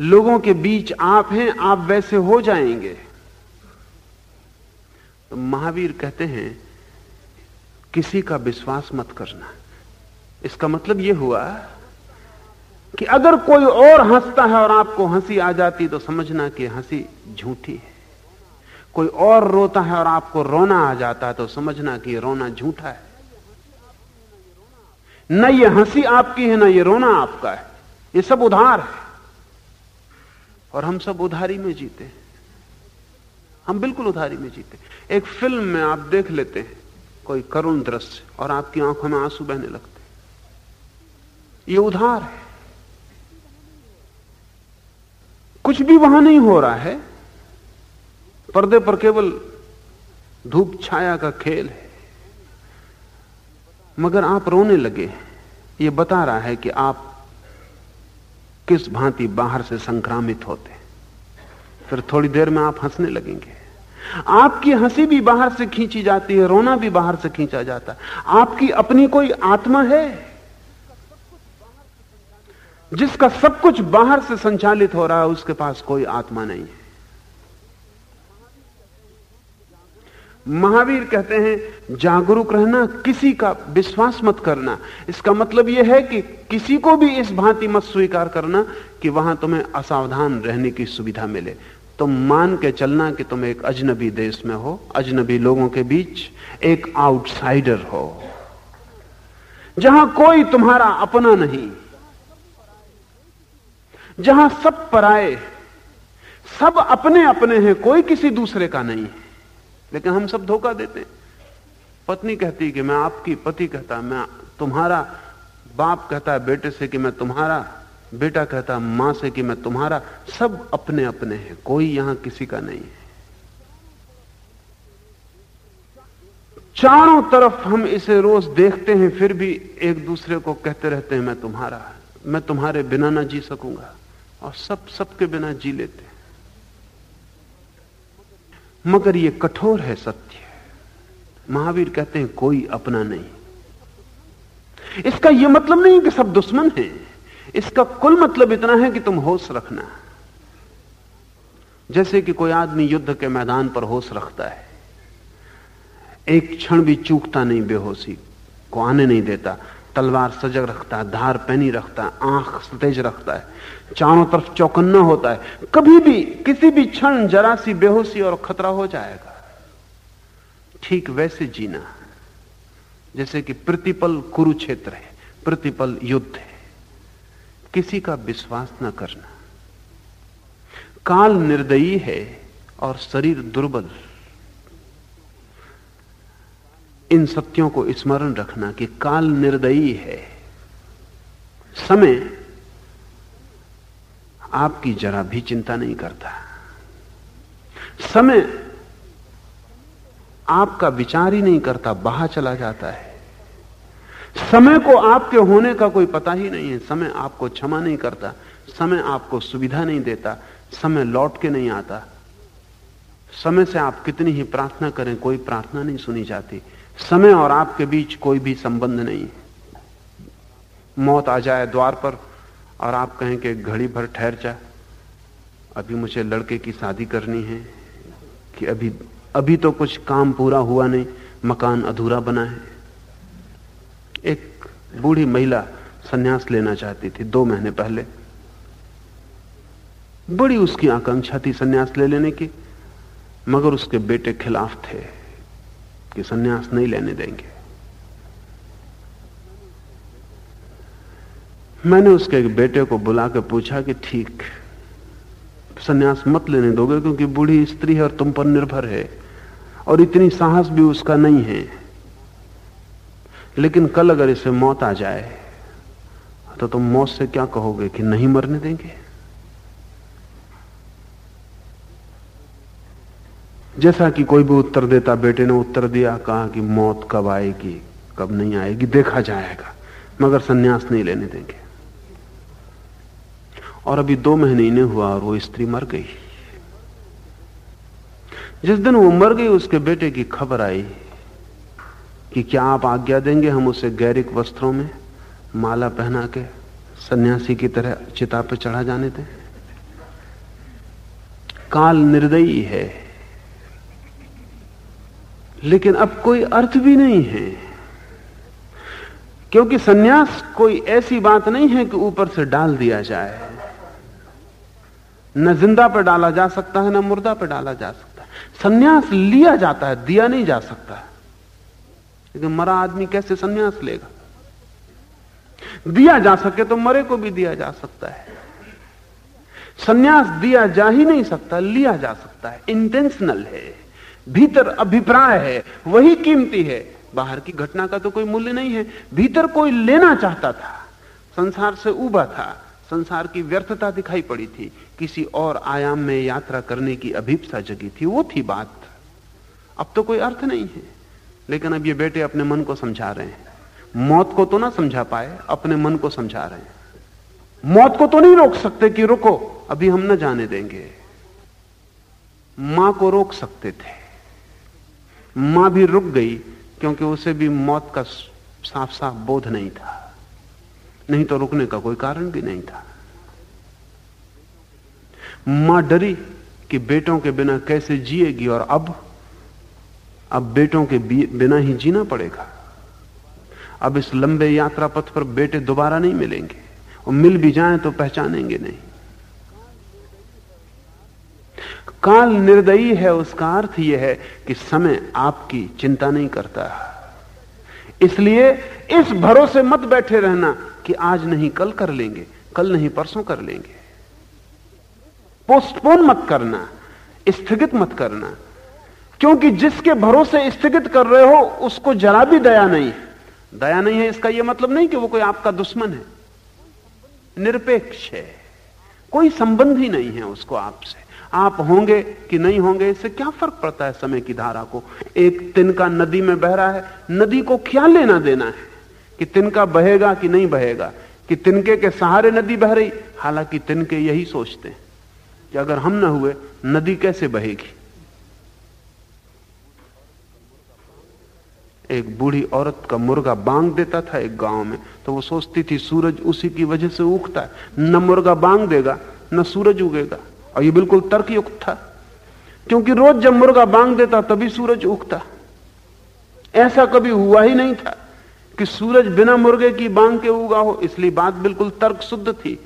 लोगों के बीच आप हैं, आप वैसे हो जाएँगे। तो महावीर कहते हैं, किसी का विश्वास मत करना। इसका मतलब यह हुआ कि अगर कोई और हंसता है और आपको हँसी आ जाती तो समझना कि हँसी झूठी है। कोई और रोता है और आपको रोना आ जाता है तो समझना कि रोना झूठा है। न ये हँसी आपकी है, ना ये रोना आपका है। ये सब उधार है। और हम सब उधारी में जीते हैं। हम बिल्कुल उधारी में जीते एक फ़िल्म में आप देख लेते हैं, कोई करुण दृश्य, और आपकी आँखों में आँसू बहने लगते ये उधार है। कुछ भी वहाँ नहीं हो रहा है। पर्दे पर केवल धूप छाया का खेल है। मगर आप रोने लगे ये बता रहा है कि आप किस भांति बाहर से संक्रामित होते फिर थोड़ी देर में आप हंसने लगेंगे। आपकी हँसी भी बाहर से खींची जाती है, रोना भी बाहर से खींचा जाता है। आपकी अपनी कोई आत्मा है? जिसका सब कुछ बाहर से संचालित हो रहा है, उसके पास कोई आत्मा नहीं है। महावीर कहते हैं, जागरूक रहना, किसी का विश्वास मत करना। इसका मतलब यह है कि किसी को भी इस भांति मत स्वीकार करना कि वहाँ तुम्हें असावधान रहने की सुविधा मिले। तुम मान के चलना कि तुम एक अजनबी देश में हो, अजनबी लोगों के बीच एक आउटसाइडर हो, जहाँ कोई तुम्हारा अपना नहीं। जहाँ सब पराए, सब अपने अपने हैं, कोई किसी दूसरे का नहीं। है लेकिन हम सब धोखा देते हैं। पत्नी कहती कि मैं आपकी पति कहता, मैं तुम्हारा बाप कहता है, बेटे से कि मैं तुम्हारा, बेटा कहता, माँ से कि मैं तुम्हारा, सब अपने अपने हैं, कोई यहाँ किसी का नहीं है। चारों तरफ़ हम इसे रोज देखते हैं, फिर भी एक दूसरे को कहते रहते हैं, मैं तुम्हारा, मैं तुम्हारे बिना ना जी सकूँगा। और सब, सबके बिना जी लेते मगर ये कठोर है सत्य। महावीर कहते हैं, कोई अपना नहीं। इसका यह मतलब नहीं कि सब दुश्मन हैं। इसका कुल मतलब इतना है कि तुम होश रखना। जैसे कि कोई आदमी युद्ध के मैदान पर होश रखता है। एक क्षण भी चूकता नहीं, बेहोशी को आने नहीं देता। तलवार सजग रखता है, धार पैनी रखता है, आँख सतेज रखता है, चारों तरफ़ चौकन्ना होता है। कभी भी, किसी भी क्षण जरा सी बेहोशी और खतरा हो जाएगा। ठीक वैसे जीना जैसे कि प्रतिपल कुरुक्षेत्र है, प्रतिपल युद्ध है। किसी का विश्वास न करना। काल निर्दयी है और शरीर दुर्बल। इन सत्यों को स्मरण रखना कि काल निर्दयी है। समय आपकी जरा भी चिंता नहीं करता। समय आपका विचार ही नहीं करता, बाहर चला जाता है। समय को आपके होने का कोई पता ही नहीं है। समय आपको क्षमा नहीं करता, समय आपको सुविधा नहीं देता, समय लौट के नहीं आता। समय से आप कितनी ही प्रार्थना करें, कोई प्रार्थना नहीं सुनी जाती। समय और आपके बीच कोई भी संबंध नहीं मौत आ जाए द्वार पर और आप कहें कि घड़ी भर ठहर जा। अभी मुझे लड़के की शादी करनी है कि अभी अभी तो कुछ काम पूरा हुआ नहीं, मकान अधूरा बना है। एक बूढ़ी महिला सन्यास लेना चाहती थी दो महीने पहले। बड़ी उसकी आकांक्षा थी सन्यास ले लेने की, मगर उसके बेटे खिलाफ थे। कि सन्यास नहीं लेने देंगे। मैंने उसके एक बेटे को बुला के पूछा कि ठीक, सन्यास मत लेने दोगे क्योंकि बूढ़ी स्त्री है और तुम पर निर्भर है और इतनी साहस भी उसका नहीं है। लेकिन कल अगर इसे मौत आ जाए तो तुम मौत से क्या कहोगे कि नहीं मरने देंगे? जैसा कि कोई भी उत्तर देता, बेटे ने उत्तर दिया, कहा कि मौत कब आएगी, कब नहीं आएगी, देखा जाएगा, मगर सन्यास नहीं लेने देंगे। और अभी दो महीने ने हुआ और वो स्त्री मर गई। जिस दिन वो मर गई, उसके बेटे की खबर आई कि क्या आप आज्ञा देंगे हम उसे गैरिक वस्त्रों में माला पहना के सन्यासी की तरह चिता पे चढ़ा जाने दें? काल निर्दयी है। लेकिन अब कोई अर्थ भी नहीं है। क्योंकि सन्यास कोई ऐसी बात नहीं है कि ऊपर से डाल दिया जाए। न ज़िंदा पर डाला जा सकता है, न मुर्दा पर डाला जा सकता है। सन्यास लिया जाता है, दिया नहीं जा सकता। लेकिन मरा आदमी कैसे सन्यास लेगा? दिया जा सके तो मरे को भी दिया जा सकता है। सन्यास दिया जा ही नहीं सकता, लिया जा सकता है। इंटेंशनल है। भीतर अभिप्राय है, वही कीमती है। बाहर की घटना का तो कोई मूल्य नहीं है। भीतर कोई लेना चाहता था, संसार से उबा था, संसार की व्यर्थता दिखाई पड़ी थी। किसी और आयाम में यात्रा करने की अभिप्सा जगी थी, वो थी बात। अब तो कोई अर्थ नहीं है, लेकिन अब ये बेटे अपने मन को समझा रहे हैं। मौत को तो ना समझा पाए, अपने मन को समझा रहे हैं। मौत को तो नहीं रोक सकते कि रुको, अभी हम न जाने देंगे। माँ को रोक सकते थे। माँ भी रुक गई क्योंकि उसे भी मौत का साफ़ साफ़ बोध नहीं था। नहीं तो रुकने का कोई कारण भी नहीं था। माँ डरी कि बेटों के बिना कैसे जिएगी और अब अब बेटों के बिना ही जीना पड़ेगा। अब इस लंबे यात्रा पथ पर बेटे दोबारा नहीं मिलेंगे। और मिल भी जाएँ तो पहचानेंगे नहीं। काल निर्दयी है, उसका अर्थ यह है कि समय आपकी चिंता नहीं करता। इसलिए इस भरोसे मत बैठे रहना कि आज नहीं, कल कर लेंगे, कल नहीं, परसों कर लेंगे। पोस्टपोन मत करना, स्थगित मत करना, क्योंकि जिसके भरोसे स्थगित कर रहे हो, उसको जरा भी दया नहीं दया नहीं है, इसका यह मतलब नहीं कि वो कोई आपका दुश्मन है। निरपेक्ष है, कोई संबंध ही नहीं है उसको आपसे। आप होंगे कि नहीं होंगे, इससे क्या फ़र्क पड़ता है समय की धारा को? एक तिनका नदी में बह रहा है, नदी को क्या लेना देना है कि तिनका बहेगा कि नहीं बहेगा, कि तिनके के सहारे नदी बह रही। हालाँकि तिनके यही सोचते हैं कि अगर हम न हुए, नदी कैसे बहेगी? एक बूढ़ी औरत का मुर्गा बांग देता था एक गाँव में तो वो सोचती थी, सूरज उसी की वजह से उगता है। न मुर्गा बांग देगा, न सूरज उगेगा। और ये बिल्कुल तर्कयुक्त था। क्योंकि रोज जब मुर्गा बांग देता, तभी सूरज उगता। ऐसा कभी हुआ ही नहीं था कि सूरज बिना मुर्गे की बांग के उगा हो, इसलिए बात बिल्कुल तर्क शुद्ध थी।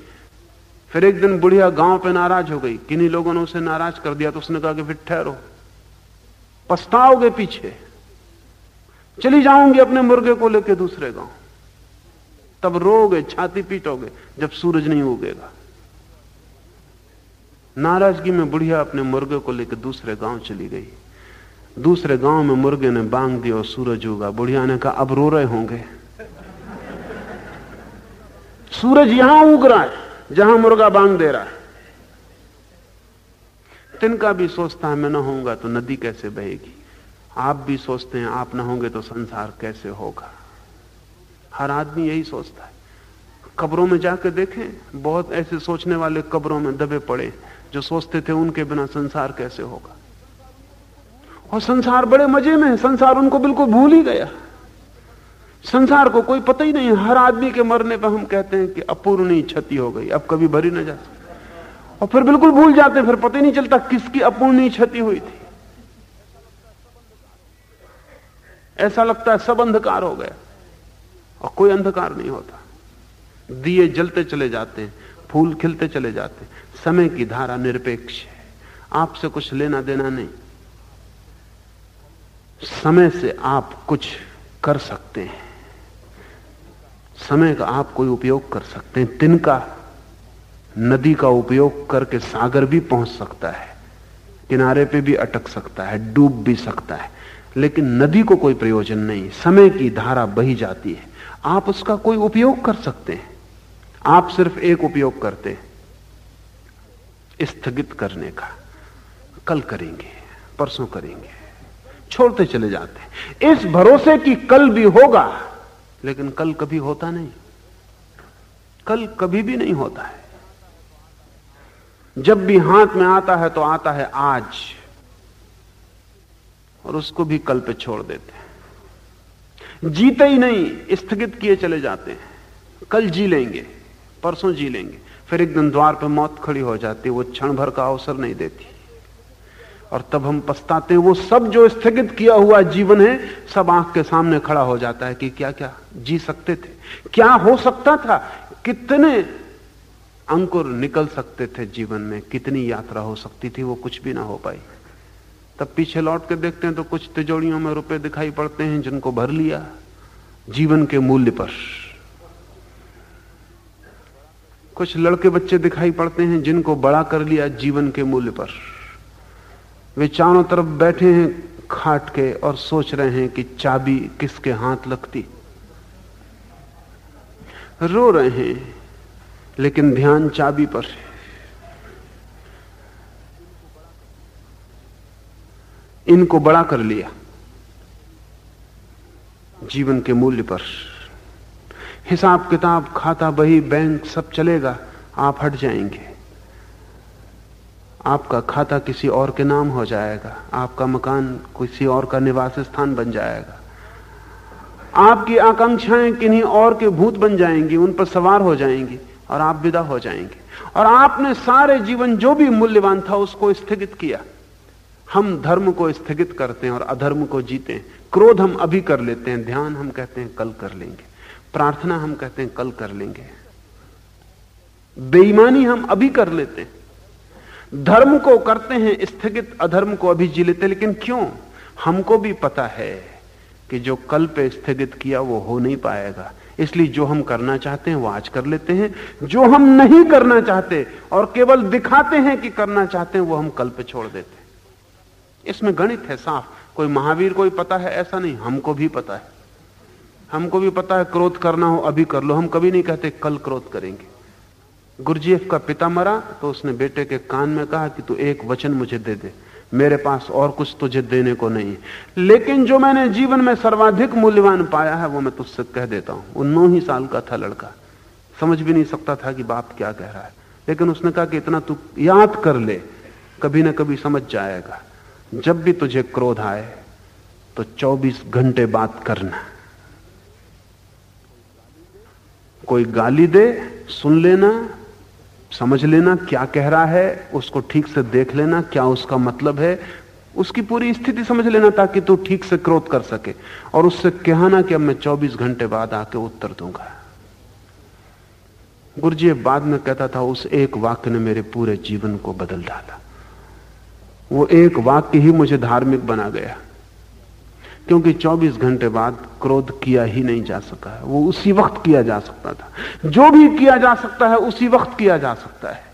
फिर एक दिन बुढ़िया गाँव पे नाराज़ हो गई। किन्हीं लोगों ने उसे नाराज़ कर दिया तो उसने कहा कि फिर ठहरो। पछताओगे पीछे। चली जाऊँगी अपने मुर्गे को लेकर दूसरे गाँव। तब रोगे छाती पीटोगे, जब सूरज नहीं उगेगा। नाराज़गी में बुढ़िया अपने मुर्गे को लेकर दूसरे गाँव चली गई। दूसरे गाँव में मुर्गे ने बांग दिया और सूरज उगा। बुढ़िया ने कहा, अब रो रहे होंगे। सूरज यहाँ उग रहा है, जहाँ मुर्गा बांग दे रहा है। तिनका भी सोचता है, मैं ना होऊँगा तो नदी कैसे बहेगी? आप भी सोचते हैं, आप ना होंगे तो संसार कैसे होगा? हर आदमी यही सोचता है। कब्रों में जाकर देखें, बहुत ऐसे सोचने वाले कब्रों में दबे पड़े जो सोचते थे उनके बिना संसार कैसे होगा? और संसार बड़े मज़े में संसार उनको बिल्कुल भूल ही गया। संसार को कोई पता ही नहीं हर आदमी के मरने पर हम कहते हैं कि अपूर्णीय क्षति हो गई। अब कभी भरी ना जा और फिर बिल्कुल भूल जाते फिर पता ही नहीं चलता किसकी अपूर्णीय क्षति हुई थी। ऐसा लगता है सब अंधकार हो गया। और कोई अंधकार नहीं होता। दिए जलते चले जाते हैं। फूल खिलते चले जाते। समय की धारा निरपेक्ष है। आपसे कुछ लेना देना नहीं। समय से आप कुछ कर सकते हैं। समय का आप कोई उपयोग कर सकते हैं। तिनका नदी का उपयोग करके सागर भी पहुँच सकता है। किनारे पे भी अटक सकता है, डूब भी सकता है। लेकिन नदी को कोई प्रयोजन नहीं। समय की धारा बही जाती है। आप उसका कोई उपयोग कर सकते हैं। आप सिर्फ़ एक उपयोग करते स्थगित करने का। कल करेंगे, परसों करेंगे, छोड़ते चले जाते हैं। इस भरोसे की कल भी होगा, लेकिन कल कभी होता नहीं। कल कभी भी नहीं होता है। जब भी हाथ में आता है तो आता है आज, और उसको भी कल पे छोड़ देते हैं। जीते ही नहीं, स्थगित किए चले जाते हैं। कल जी लेंगे। परसों जी लेंगे। फिर एक दिन द्वार पर मौत खड़ी हो जाती, वो क्षण भर का अवसर नहीं देती। और तब हम पछताते हैं, वो सब जो स्थगित किया हुआ जीवन है, सब आँख के सामने खड़ा हो जाता है कि क्या क्या जी सकते थे? क्या हो सकता था? कितने अंकुर निकल सकते थे जीवन में? कितनी यात्रा हो सकती थी? वो कुछ भी ना हो पाई। तब पीछे लौट के देखते हैं तो कुछ तिजोड़ियों में रुपए दिखाई पड़ते हैं जिनको भर लिया। जीवन के मूल्य पर। कुछ लड़के बच्चे दिखाई पड़ते हैं जिनको बड़ा कर लिया जीवन के मूल्य पर। वे चारों तरफ़ बैठे हैं, खाट के, और सोच रहे हैं कि चाबी किसके हाथ लगती। रो रहे हैं, लेकिन ध्यान चाबी पर है। इनको बड़ा कर लिया जीवन के मूल्य पर। हिसाब किताब, खाता, बही, बैंक, सब चलेगा। आप हट जाएँगे। आपका खाता किसी और के नाम हो जाएगा। आपका मकान किसी और का निवास स्थान बन जाएगा। आपकी आकांक्षाएँ किन्हीं और के भूत बन जाएँगी, उन पर सवार हो जाएँगी और आप विदा हो जाएँगे। और आपने सारे जीवन जो भी मूल्यवान था, उसको स्थगित किया। हम धर्म को स्थगित करते हैं और अधर्म को जीते हैं। क्रोध हम अभी कर लेते हैं, ध्यान हम कहते हैं, कल कर लेंगे। प्रार्थना हम कहते हैं, कल कर लेंगे। बेईमानी हम अभी कर लेते हैं। धर्म को करते हैं, स्थगित अधर्म को अभी जी लेते लेकिन क्यों? हमको भी पता है कि जो कल पे स्थगित किया, वो हो नहीं पाएगा। इसलिए जो हम करना चाहते हैं, वो आज कर लेते हैं। जो हम नहीं करना चाहते और केवल दिखाते हैं कि करना चाहते हैं, वो हम कल पे छोड़ देते हैं। इसमें गणित है, साफ़। कोई महावीर, कोई पता है, ऐसा नहीं। हमको भी पता है। हमको भी पता है क्रोध करना हो अभी कर लो। हम कभी नहीं कहते कल क्रोध करेंगे। गुरुजीएफ का पिता मरा तो उसने बेटे के कान में कहा कि तू एक वचन मुझे दे दे। मेरे पास और कुछ तुझे देने को नहीं लेकिन जो मैंने जीवन में सर्वाधिक मूल्यवान पाया है, वो मैं तुझसे कह देता हूँ। वो नौ ही साल का था लड़का। समझ भी नहीं सकता था कि बाप क्या कह रहा है। लेकिन उसने कहा कि इतना तू याद कर ले, कभी ना कभी समझ जाएगा। जब भी तुझे क्रोध आए तो 24 घंटे बात करना। कोई गाली दे, सुन लेना, समझ लेना क्या कह रहा है, उसको ठीक से देख लेना क्या उसका मतलब है, उसकी पूरी स्थिति समझ लेना ताकि तू ठीक से क्रोध कर सके। और उससे कहना कि अब मैं 24 घंटे बाद आके उत्तर दूँगा। गुरुजी बाद में कहता था, उस एक वाक्य ने मेरे पूरे जीवन को बदल डाला। वो एक वाक्य ही मुझे धार्मिक बना गया। क्योंकि 24 घंटे बाद क्रोध किया ही नहीं जा सका है। वो उसी वक्त किया जा सकता था। जो भी किया जा सकता है, उसी वक्त किया जा सकता है।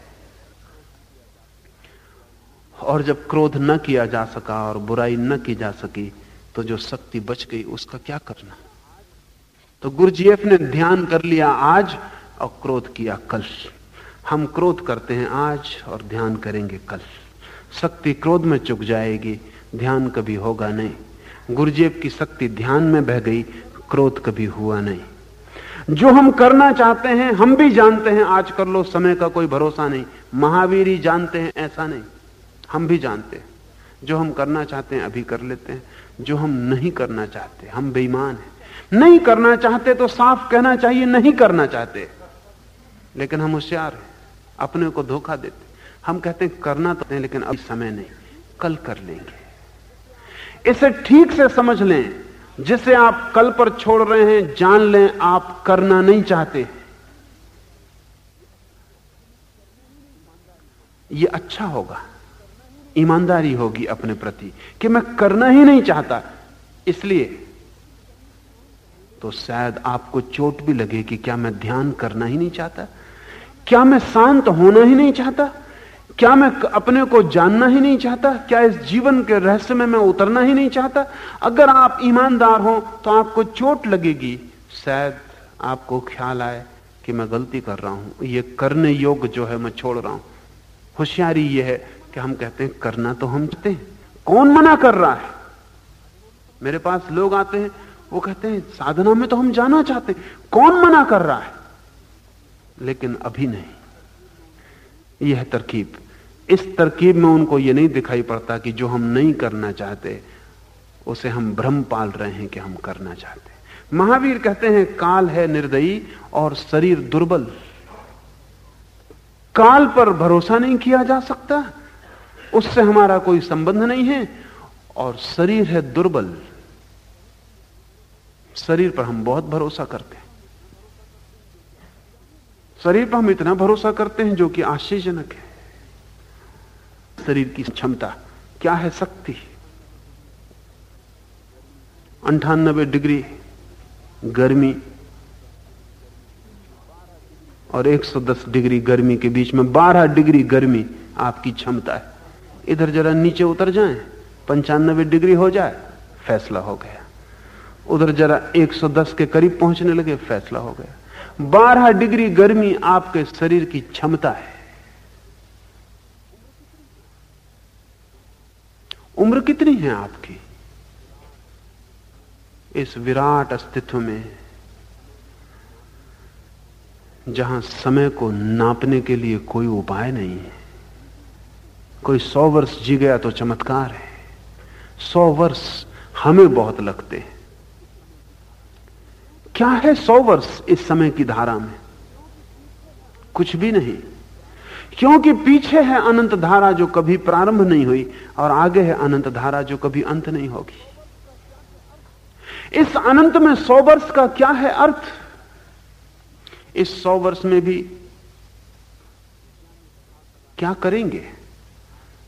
और जब क्रोध न किया जा सका और बुराई न की जा सकी तो जो शक्ति बच गई, उसका क्या करना? तो गुरुजीएफ ने ध्यान कर लिया आज और क्रोध किया कल। हम क्रोध करते हैं आज और ध्यान करेंगे कल। शक्ति क्रोध में चुक जाएगी, ध्यान कभी होगा नहीं। गुरुजेब की शक्ति ध्यान में बह गई, क्रोध कभी हुआ नहीं। जो हम करना चाहते हैं, हम भी जानते हैं, आज कर लो, समय का कोई भरोसा नहीं। महावीर ही जानते हैं, ऐसा नहीं। हम भी जानते हैं। जो हम करना चाहते हैं, अभी कर लेते हैं। जो हम नहीं करना चाहते, हम बेईमान हैं। नहीं करना चाहते तो साफ़ कहना चाहिए, नहीं करना चाहते। लेकिन हम होशियार हैं, अपने को धोखा देते हम कहते हैं, करना तो नहीं, लेकिन अभी समय नहीं। कल कर लेंगे। इसे ठीक से समझ लें। जिसे आप कल पर छोड़ रहे हैं, जान लें, आप करना नहीं चाहते। यह अच्छा होगा। ईमानदारी होगी अपने प्रति कि मैं करना ही नहीं चाहता। इसलिए तो शायद आपको चोट भी लगे कि क्या मैं ध्यान करना ही नहीं चाहता? क्या मैं शांत होना ही नहीं चाहता? क्या मैं अपने को जानना ही नहीं चाहता? क्या इस जीवन के रहस्य में मैं उतरना ही नहीं चाहता? अगर आप ईमानदार हो तो आपको चोट लगेगी। शायद आपको ख्याल आए कि मैं गलती कर रहा हूँ। ये करने योग्य जो है, मैं छोड़ रहा हूँ। होशियारी ये है कि हम कहते हैं, करना तो हम चाहते हैं। कौन मना कर रहा है? मेरे पास लोग आते हैं, वो कहते हैं, साधना में तो हम जाना चाहते हैं। कौन मना कर रहा है? लेकिन अभी नहीं। यह तरकीब। इस तरकीब में उनको यह नहीं दिखाई पड़ता कि जो हम नहीं करना चाहते, उसे हम भ्रम पाल रहे हैं कि हम करना चाहते महावीर कहते हैं, काल है निर्दयी और शरीर दुर्बल। काल पर भरोसा नहीं किया जा सकता। उससे हमारा कोई संबंध नहीं है और शरीर है दुर्बल। शरीर पर हम बहुत भरोसा करते हैं। शरीर पर हम इतना भरोसा करते हैं जो कि आश्चर्यजनक है। शरीर की क्षमता क्या है शक्ति? अंठानबे डिग्री गर्मी और 110 डिग्री गर्मी के बीच में 12 डिग्री गर्मी आपकी क्षमता है। इधर जरा नीचे उतर जाएँ, पंचानबे डिग्री हो जाए, फैसला हो गया। उधर जरा 110 के करीब पहुँचने लगे, फैसला हो गया। 12 डिग्री गर्मी आपके शरीर की क्षमता है। उम्र कितनी है आपकी? इस विराट अस्तित्व में, जहाँ समय को नापने के लिए कोई उपाय नहीं है, कोई सौ वर्ष जी गया तो चमत्कार है। सौ वर्ष हमें बहुत लगते हैं। क्या है सौ वर्ष इस समय की धारा में? कुछ भी नहीं। क्योंकि पीछे है अनंत धारा जो कभी प्रारंभ नहीं हुई और आगे है अनंत धारा जो कभी अंत नहीं होगी। इस अनंत में सौ वर्ष का क्या है अर्थ? इस सौ वर्ष में भी क्या करेंगे?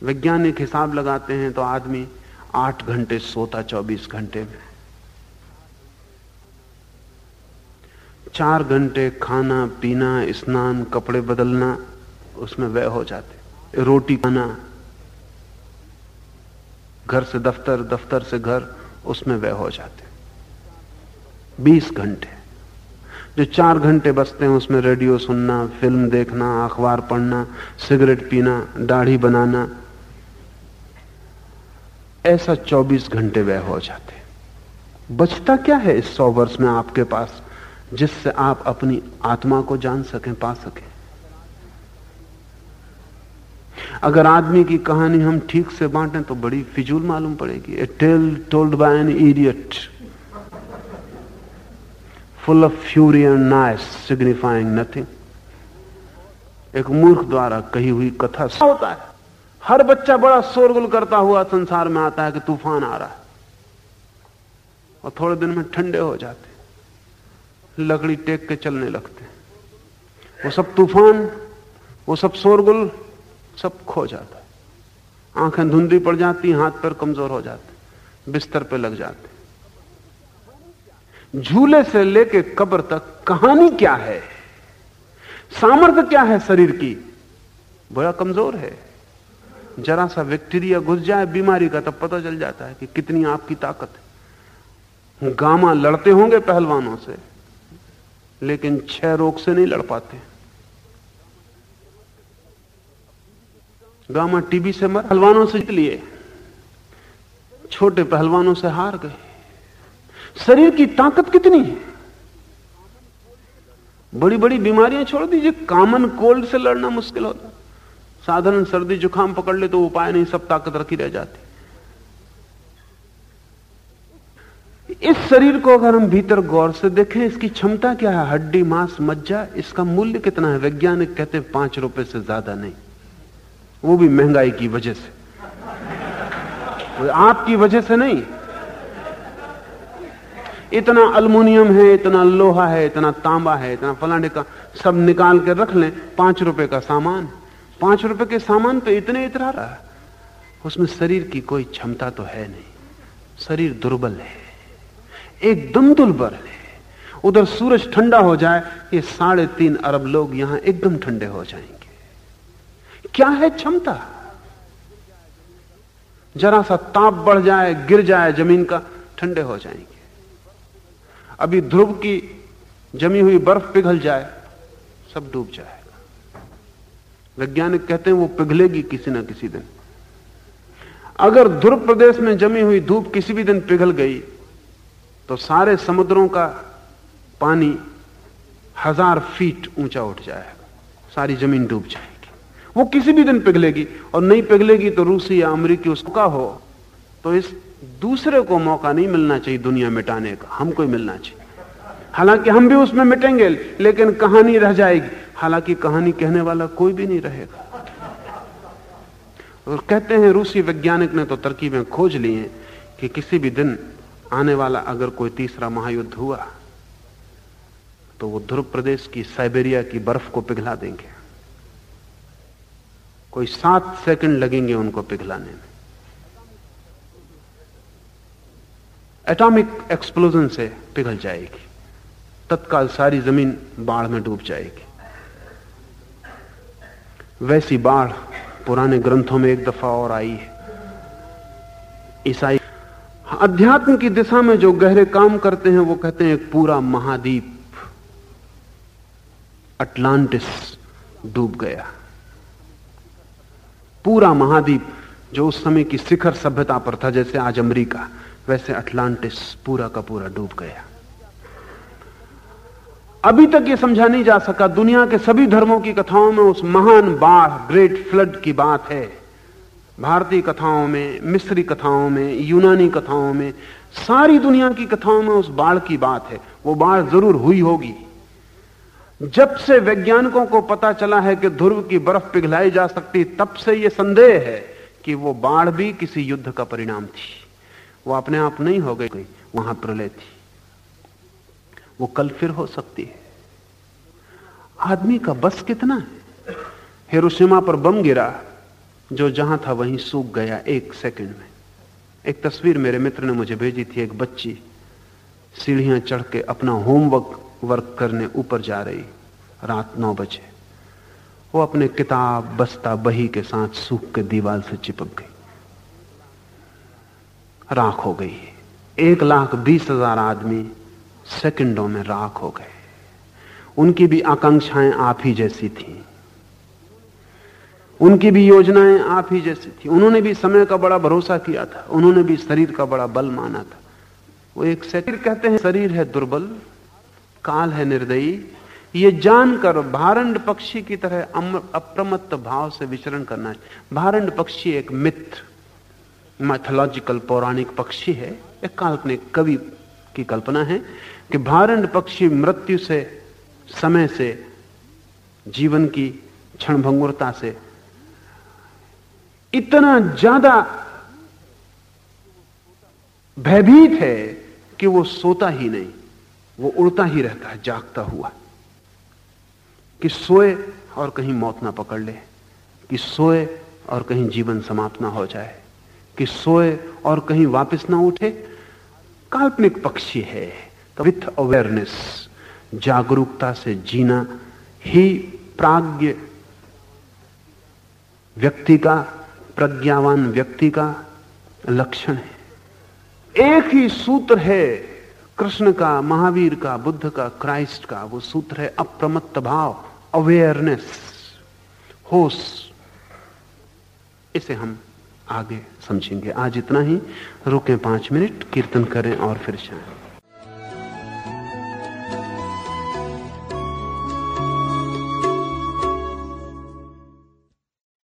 वैज्ञानिक हिसाब लगाते हैं तो आदमी आठ घंटे सोता चौबीस घंटे में। चार घंटे खाना, पीना, स्नान, कपड़े बदलना उसमें व्यय हो जाते। रोटी खाना घर से दफ्तर दफ्तर से घर, उसमें व्यय हो जाते। बीस घंटे। जो चार घंटे बचते हैं, उसमें रेडियो सुनना, फ़िल्म देखना, अखबार पढ़ना, सिगरेट पीना, दाढ़ी बनाना, ऐसा 24 घंटे व्यय हो जाते। बचता क्या है इस सौ वर्ष में आपके पास, जिससे आप अपनी आत्मा को जान सकें, पा सकें? अगर आदमी की कहानी हम ठीक से बांटें तो बड़ी फिजूल मालूम पड़ेगी। A tale told by an idiot full of fury and nice signifying nothing एक मूर्ख द्वारा कही हुई कथा होता है। हर बच्चा बड़ा शोरगुल करता हुआ संसार में आता है कि तूफ़ान आ रहा है। और थोड़े दिन में ठंडे हो जाते लकड़ी टेक के चलने लगते वो सब तूफ़ान, वो सब शोरगुल सब खो जाता है। आँखें धुंधली पड़ जाती, हाथ पैर कमज़ोर हो जाते, बिस्तर पे लग जाते। झूले से लेके कब्र तक कहानी क्या है? सामर्थ्य क्या है शरीर की? बड़ा कमज़ोर है। जरा सा बैक्टीरिया घुस जाए, बीमारी का तब पता चल जाता है कि कितनी आपकी ताकत है। गामा लड़ते होंगे पहलवानों से, लेकिन छह रोग से नहीं लड़ पाते। गामा टीबी से मर पहलवानों से जीत लिए। छोटे पहलवानों से हार गए। शरीर की ताकत कितनी है? बड़ी बड़ी बीमारियाँ छोड़ दीजिए। कॉमन कोल्ड से लड़ना मुश्किल होता साधारण सर्दी, जुकाम पकड़ ले तो उपाय नहीं, सब ताकत रखी रह जाती। इस शरीर को अगर हम भीतर गौर से देखें, इसकी क्षमता क्या है? हड्डी, मांस, मज्जा, इसका मूल्य कितना है? वैज्ञानिक कहते हैं पाँच रुपए से ज़्यादा नहीं। वो भी महँगाई की वजह से। आपकी वजह से नहीं। इतना अल्मोनियम है, इतना लोहा है, इतना तांबा है, इतना फलाने का सब निकाल के रख लें, पाँच रुपए का सामान। पाँच रुपए के सामान पे इतने इतरा रहा उसमें शरीर की कोई क्षमता तो है नहीं। शरीर दुर्बल है। एकदम दुर्बल है। उधर सूरज ठंडा हो जाए, ये साढ़े तीन अरब लोग यहाँ एकदम ठंडे हो जाएँगे। क्या है क्षमता? जरा सा ताप बढ़ जाए, गिर जाए, ज़मीन का ठंडे हो जाएँगे। अभी ध्रुव की जमी हुई बर्फ़ पिघल जाए, सब डूब जाएगा। वैज्ञानिक कहते हैं वो पिघलेगी किसी ना किसी दिन। अगर ध्रुव प्रदेश में जमी हुई धूप किसी भी दिन पिघल गई तो सारे समुद्रों का पानी हज़ार फीट ऊँचा उठ जाएगा। सारी ज़मीन डूब जाएगी। वो किसी भी दिन पिघलेगी। और नहीं पिघलेगी तो रूसी या अमरीकी उसका हो। तो इस दूसरे को मौका नहीं मिलना चाहिए दुनिया मिटाने का। हमको ही मिलना चाहिए। हालाँकि हम भी उसमें मिटेंगे, लेकिन कहानी रह जाएगी। हालाँकि कहानी कहने वाला कोई भी नहीं रहेगा। और कहते हैं, रूसी वैज्ञानिक ने तो तरकीबें खोज ली हैं कि किसी भी दिन आने वाला अगर कोई तीसरा महायुद्ध हुआ तो वो ध्रुव प्रदेश की साइबेरिया की बर्फ़ को पिघला देंगे। कोई सात सेकंड लगेंगे उनको पिघलाने में। एटॉमिक एक्सप्लोजन से पिघल जाएगी। तत्काल सारी ज़मीन बाढ़ में डूब जाएगी। वैसी बाढ़ पुराने ग्रंथों में एक दफ़ा और आई है। ईसाई अध्यात्म की दिशा में जो गहरे काम करते हैं, वो कहते हैं एक पूरा महाद्वीप, अटलांटिस, डूब गया। पूरा महाद्वीप जो उस समय की शिखर सभ्यता पर था, जैसे आज अमेरिका, वैसे अटलांटिस पूरा का पूरा डूब गया। अभी तक यह समझा नहीं जा सका, दुनिया के सभी धर्मों की कथाओं में उस महान बाढ़, ग्रेट फ्लड की बात है। भारतीय कथाओं में, मिस्री कथाओं में, यूनानी कथाओं में, सारी दुनिया की कथाओं में उस बाढ़ की बात है। वो बाढ़ ज़रूर हुई होगी। जब से वैज्ञानिकों को पता चला है कि ध्रुव की बर्फ़ पिघलाई जा सकती, तब से यह संदेह है कि वो बाढ़ भी किसी युद्ध का परिणाम थी। वो अपने आप नहीं हो गई, वहाँ प्रलय थी। वो कल फिर हो सकती है। आदमी का बस कितना है? हिरोशिमा पर बम गिरा, जो जहाँ था वहीं सूख गया एक सेकंड में। एक तस्वीर मेरे मित्र ने मुझे भेजी थी, एक बच्ची। सीढ़ियाँ चढ़ के अपना होमवर्क वर्क करने ऊपर जा रही। रात नौ बजे। वो अपने किताब, बस्ता, बही के साथ सूख के दीवार से चिपक गई। राख हो गई। एक लाख बीस हज़ार आदमी सेकंडों में राख हो गए। उनकी भी आकांक्षाएँ आप ही जैसी थी। उनकी भी योजनाएँ आप ही जैसी थी। उन्होंने भी समय का बड़ा भरोसा किया था। उन्होंने भी शरीर का बड़ा बल माना था। वो एक शरीर कहते हैं, शरीर है दुर्बल। काल है निर्दयी, ये जानकर भारंड पक्षी की तरह अप्रमत्त भाव से विचरण करना है। भारंड पक्षी एक मित्र मैथोलॉजिकल पौराणिक पक्षी है, एक काल्पनिक कवि की कल्पना है कि भारंड पक्षी मृत्यु से, समय से, जीवन की क्षणभंगुरता से इतना ज़्यादा भयभीत है कि वो सोता ही नहीं। वो उड़ता ही रहता है, जागता हुआ। कि सोए और कहीं मौत ना पकड़ ले, कि सोए और कहीं जीवन समाप्त ना हो जाए, कि सोए और कहीं वापस ना उठे। काल्पनिक पक्षी है, विथ अवेयरनेस, जागरूकता से जीना ही प्राग्ञ व्यक्ति का, प्रज्ञावान व्यक्ति का लक्षण है। एक ही सूत्र है कृष्ण का, महावीर का, बुद्ध का, क्राइस्ट का वो सूत्र है अप्रमत्त भाव अवेयरनेस होश। इसे हम आगे समझेंगे। आज इतना ही। रुकें पाँच मिनट, कीर्तन करें और फिर शायद